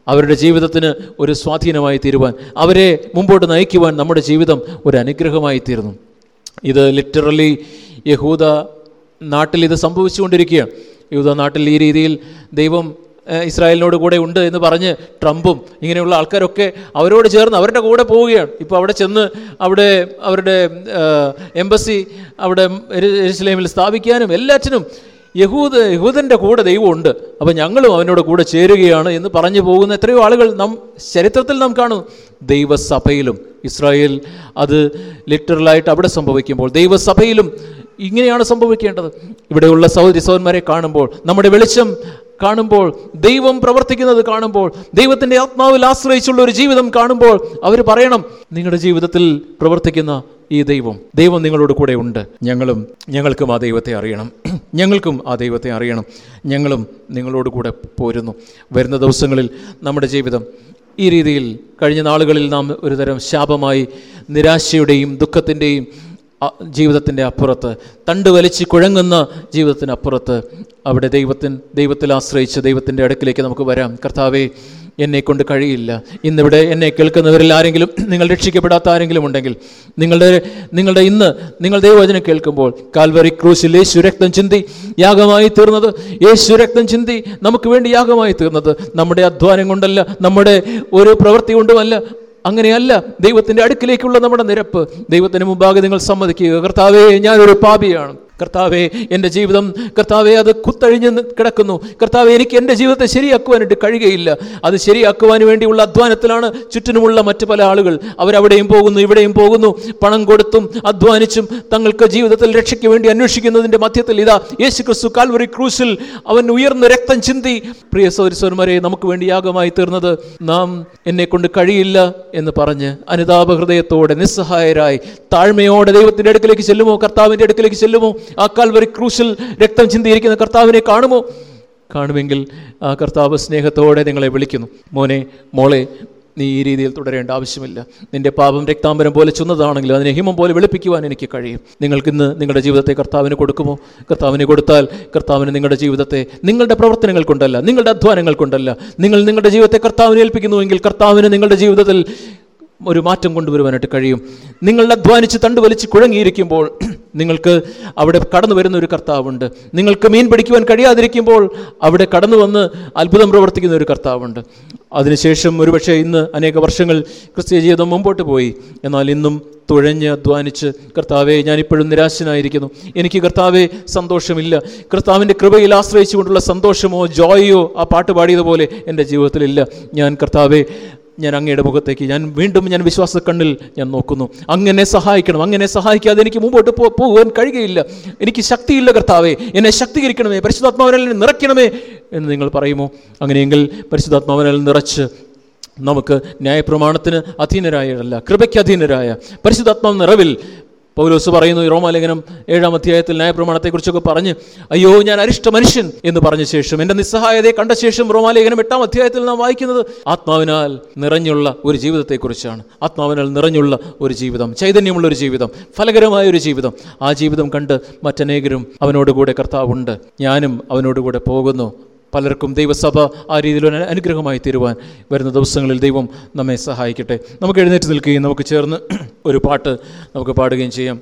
അവരുടെ ജീവിതത്തിന് ഒരു സ്വാധീനമായി തീരുവാൻ അവരെ മുമ്പോട്ട് നയിക്കുവാൻ നമ്മുടെ ജീവിതം ഒരു അനുഗ്രഹമായി തീർന്നു. ഇത് ലിറ്ററലി യഹൂദ നാട്ടിൽ ഇത് സംഭവിച്ചുകൊണ്ടിരിക്കുകയാണ്. യഹൂദ നാട്ടിൽ ഈ രീതിയിൽ ദൈവം ഇസ്രായേലിനോട് കൂടെ ഉണ്ട് എന്ന് പറഞ്ഞ് ട്രംപും ഇങ്ങനെയുള്ള ആൾക്കാരൊക്കെ അവരോട് ചേർന്ന് അവരുടെ കൂടെ പോവുകയാണ്. ഇപ്പോൾ അവിടെ ചെന്ന് അവിടെ അവരുടെ എംബസി അവിടെ എരു- എരുസലേമിൽ സ്ഥാപിക്കാനും എല്ലാറ്റിനും യഹൂദ യഹൂദന്റെ കൂടെ ദൈവമുണ്ട്. അപ്പോൾ ഞങ്ങളും അവനോട് കൂടെ ചേരുകയാണ് എന്ന് പറഞ്ഞു പോകുന്ന എത്രയോ ആളുകൾ നാം ചരിത്രത്തിൽ നാം കാണും ദൈവസഭയിലും ഇസ്രായേൽ അത് ലിറ്ററലായിട്ട് അവിടെ സംഭവിക്കുമ്പോൾ ദൈവസഭയിലും ഇങ്ങനെയാണ് സംഭവിക്കേണ്ടത്. ഇവിടെയുള്ള സഹോദരി സഹോദരന്മാരെ കാണുമ്പോൾ നമ്മുടെ വെളിച്ചം കാണുമ്പോൾ ദൈവം പ്രവർത്തിക്കുന്നത് കാണുമ്പോൾ ദൈവത്തിന്റെ ആത്മാവിൽ ആശ്രയിച്ചുള്ള ഒരു ജീവിതം കാണുമ്പോൾ അവർ പറയണം നിങ്ങളുടെ ജീവിതത്തിൽ പ്രവർത്തിക്കുന്ന ഈ ദൈവം ദൈവം നിങ്ങളോട് കൂടെ ഉണ്ട്. ഞങ്ങളും ഞങ്ങൾക്കും ആ ദൈവത്തെ അറിയണം. [CLEARS THROAT] ഞങ്ങൾക്കും ആ ദൈവത്തെ അറിയണം. ഞങ്ങളും നിങ്ങളോട് കൂടെ പോരുന്നു. വരുന്ന ദിവസങ്ങളിൽ നമ്മുടെ ജീവിതം ഈ രീതിയിൽ കഴിഞ്ഞ നാളുകളിൽ നാം ഒരുതരം ശാപമായി നിരാശയുടെയും ദുഃഖത്തിന്റെയും ജീവിതത്തിന്റെ അപ്പുറത്ത്. തണ്ട് വലിച്ച് കുഴങ്ങുന്ന ജീവിതത്തിനപ്പുറത്ത് അവിടെ ദൈവത്തിൻ ദൈവത്തിൽ ആശ്രയിച്ച് ദൈവത്തിന്റെ അടുക്കിലേക്ക് നമുക്ക് വരാം. കർത്താവെ എന്നെ കൊണ്ട് കഴിയില്ല. ഇന്നിവിടെ എന്നെ കേൾക്കുന്നവരിൽ ആരെങ്കിലും [CLEARS THROAT] നിങ്ങൾ രക്ഷിക്കപ്പെടാത്ത ആരെങ്കിലും ഉണ്ടെങ്കിൽ നിങ്ങളുടെ നിങ്ങളുടെ ഇന്ന് നിങ്ങൾ ദൈവവചനം കേൾക്കുമ്പോൾ കാൽവറി ക്രൂശിൽ യേശു രക്തം ചിന്തി യാഗമായി തീർന്നത്. യേശു രക്തം ചിന്തി നമുക്ക് വേണ്ടി യാഗമായി തീർന്നത്. നമ്മുടെ അധ്വാനം കൊണ്ടല്ല നമ്മുടെ ഒരു പ്രവൃത്തി കൊണ്ടുമല്ല അങ്ങനെയല്ല ദൈവത്തിന്റെ അടുക്കിലേക്കുള്ള നമ്മുടെ നിരപ്പ്. ദൈവത്തിന് മുമ്പാകെ നിങ്ങൾ സമ്മതിക്കുക. കർത്താവേ ഞാനൊരു പാപിയാണ്. കർത്താവെ എന്റെ ജീവിതം കർത്താവെ അത് കുത്തഴിഞ്ഞ് കിടക്കുന്നു. കർത്താവെ എനിക്ക് എന്റെ ജീവിതത്തെ ശരിയാക്കുവാനായിട്ട് കഴിയുകയില്ല. അത് ശരിയാക്കുവാൻ വേണ്ടിയുള്ള അധ്വാനത്തിലാണ് ചുറ്റിനുമുള്ള മറ്റു പല ആളുകൾ. അവരവിടെയും പോകുന്നു ഇവിടെയും പോകുന്നു. പണം കൊടുത്തും അധ്വാനിച്ചും തങ്ങൾക്ക് ജീവിതത്തിൽ രക്ഷയ്ക്ക് വേണ്ടി അന്വേഷിക്കുന്നതിന്റെ മധ്യത്തിൽ ഇതാ യേശു ക്രിസ്തു കാൽവറി ക്രൂസിൽ അവൻ ഉയർന്ന രക്തം ചിന്തി പ്രിയ സൗരസ്വരന്മാരെ നമുക്ക് വേണ്ടി യാഗമായി തീർന്നത് നാം എന്നെ കൊണ്ട് കഴിയില്ല എന്ന് പറഞ്ഞ് അനുതാപ ഹൃദയത്തോടെ നിസ്സഹായരായി താഴ്മയോടെ ദൈവത്തിന്റെ അടുക്കിലേക്ക് ചെല്ലുമോ? കർത്താവിന്റെ അടുക്കിലേക്ക് ചെല്ലുമോ? ആ കാൽവറി ക്രൂശിൽ രക്തം ചിന്തിയിരിക്കുന്ന കർത്താവിനെ കാണുമോ? കാണുമെങ്കിൽ ആ കർത്താവ് സ്നേഹത്തോടെ നിങ്ങളെ വിളിക്കുന്നു. മോനെ മോളെ നീ ഈ രീതിയിൽ തുടരേണ്ട ആവശ്യമില്ല. നിന്റെ പാപം രക്താംബരം പോലെ ചെന്നതാണെങ്കിലും അതിനെ ഹിമം പോലെ വെളുപ്പിക്കുവാൻ എനിക്ക് കഴിയും. നിങ്ങൾക്കിന്ന് നിങ്ങളുടെ ജീവിതത്തെ കർത്താവിന് കൊടുക്കുമോ? കർത്താവിന് കൊടുത്താൽ കർത്താവിന് നിങ്ങളുടെ ജീവിതത്തെ നിങ്ങളുടെ പ്രവർത്തനങ്ങൾ കൊണ്ടല്ല നിങ്ങളുടെ അധ്വാനങ്ങൾ കൊണ്ടല്ല. നിങ്ങൾ നിങ്ങളുടെ ജീവിതത്തെ കർത്താവിന് ഏൽപ്പിക്കുന്നുവെങ്കിൽ കർത്താവിന് നിങ്ങളുടെ ജീവിതത്തിൽ ഒരു മാറ്റം കൊണ്ടുവരുവാനായിട്ട് കഴിയും. നിങ്ങൾ അധ്വാനിച്ച് തണ്ട് വലിച്ച് കുഴങ്ങിയിരിക്കുമ്പോൾ [CLEARS THROAT] നിങ്ങൾക്ക് അവിടെ കടന്നു വരുന്ന ഒരു കർത്താവുണ്ട്. നിങ്ങൾക്ക് മീൻ പിടിക്കുവാൻ കഴിയാതിരിക്കുമ്പോൾ അവിടെ കടന്നു വന്ന് അത്ഭുതം പ്രവർത്തിക്കുന്ന ഒരു കർത്താവുണ്ട്. അതിനുശേഷം ഒരുപക്ഷെ ഇന്ന് അനേക വർഷങ്ങൾ ക്രിസ്ത്യ ജീവിതം മുമ്പോട്ട് പോയി. എന്നാൽ ഇന്നും തുഴഞ്ഞ് അധ്വാനിച്ച് കർത്താവെ ഞാനിപ്പോഴും നിരാശനായിരിക്കുന്നു. എനിക്ക് കർത്താവെ സന്തോഷമില്ല. കർത്താവിന്റെ കൃപയിൽ ആശ്രയിച്ചുകൊണ്ടുള്ള സന്തോഷമോ ജോയോ ആ പാട്ട് പാടിയതുപോലെ എന്റെ ജീവിതത്തിലില്ല. ഞാൻ കർത്താവെ ഞാൻ അങ്ങയുടെ മുഖത്തേക്ക് ഞാൻ വീണ്ടും ഞാൻ വിശ്വാസ കണ്ണിൽ ഞാൻ നോക്കുന്നു. അങ്ങനെ സഹായിക്കണം. അങ്ങനെ സഹായിക്കാതെ എനിക്ക് മുമ്പോട്ട് പോകുവാൻ കഴിയുകയില്ല. എനിക്ക് ശക്തിയില്ല കർത്താവേ. എന്നെ ശക്തീകരിക്കണമേ. പരിശുദ്ധാത്മാവനാൽ നിറയ്ക്കണമേ എന്ന് നിങ്ങൾ പറയുമോ? അങ്ങനെയെങ്കിൽ പരിശുദ്ധാത്മാവനാൽ നിറച്ച് നമുക്ക് ന്യായപ്രമാണത്തിന് അധീനരായല്ല കൃപയ്ക്ക് അധീനരായ പരിശുദ്ധാത്മാവ് നിറവിൽ പൗലോസ് പറയുന്നു റോമാലേഖനം ഏഴാം അധ്യായത്തിൽ ന്യായപ്രമാണത്തെക്കുറിച്ചൊക്കെ പറഞ്ഞ് അയ്യോ ഞാൻ അരിഷ്ട മനുഷ്യൻ എന്ന് പറഞ്ഞ ശേഷം എന്റെ നിസ്സഹായതയെ കണ്ട ശേഷം റോമാലേഖനം എട്ടാം അധ്യായത്തിൽ നാം വായിക്കുന്നത് ആത്മാവിനാൽ നിറഞ്ഞുള്ള ഒരു ജീവിതത്തെക്കുറിച്ചാണ്. ആത്മാവിനാൽ നിറഞ്ഞുള്ള ഒരു ജീവിതം ചൈതന്യമുള്ള ഒരു ജീവിതം ഫലകരമായ ഒരു ജീവിതം. ആ ജീവിതം കണ്ട് മറ്റനേകരും അവനോടുകൂടെ കർത്താവുണ്ട്. ഞാനും അവനോടുകൂടെ പോകുന്നു. പലർക്കും ദൈവസഭ ആ രീതിയിൽ അനുഗ്രഹമായി തീരുവാൻ വരുന്ന ദിവസങ്ങളിൽ ദൈവം നമ്മെ സഹായിക്കട്ടെ. നമുക്ക് എഴുന്നേറ്റ് നിൽക്കുകയും നമുക്ക് ചേർന്ന് ഒരു പാട്ട് നമുക്ക് പാടുകയും ചെയ്യാം.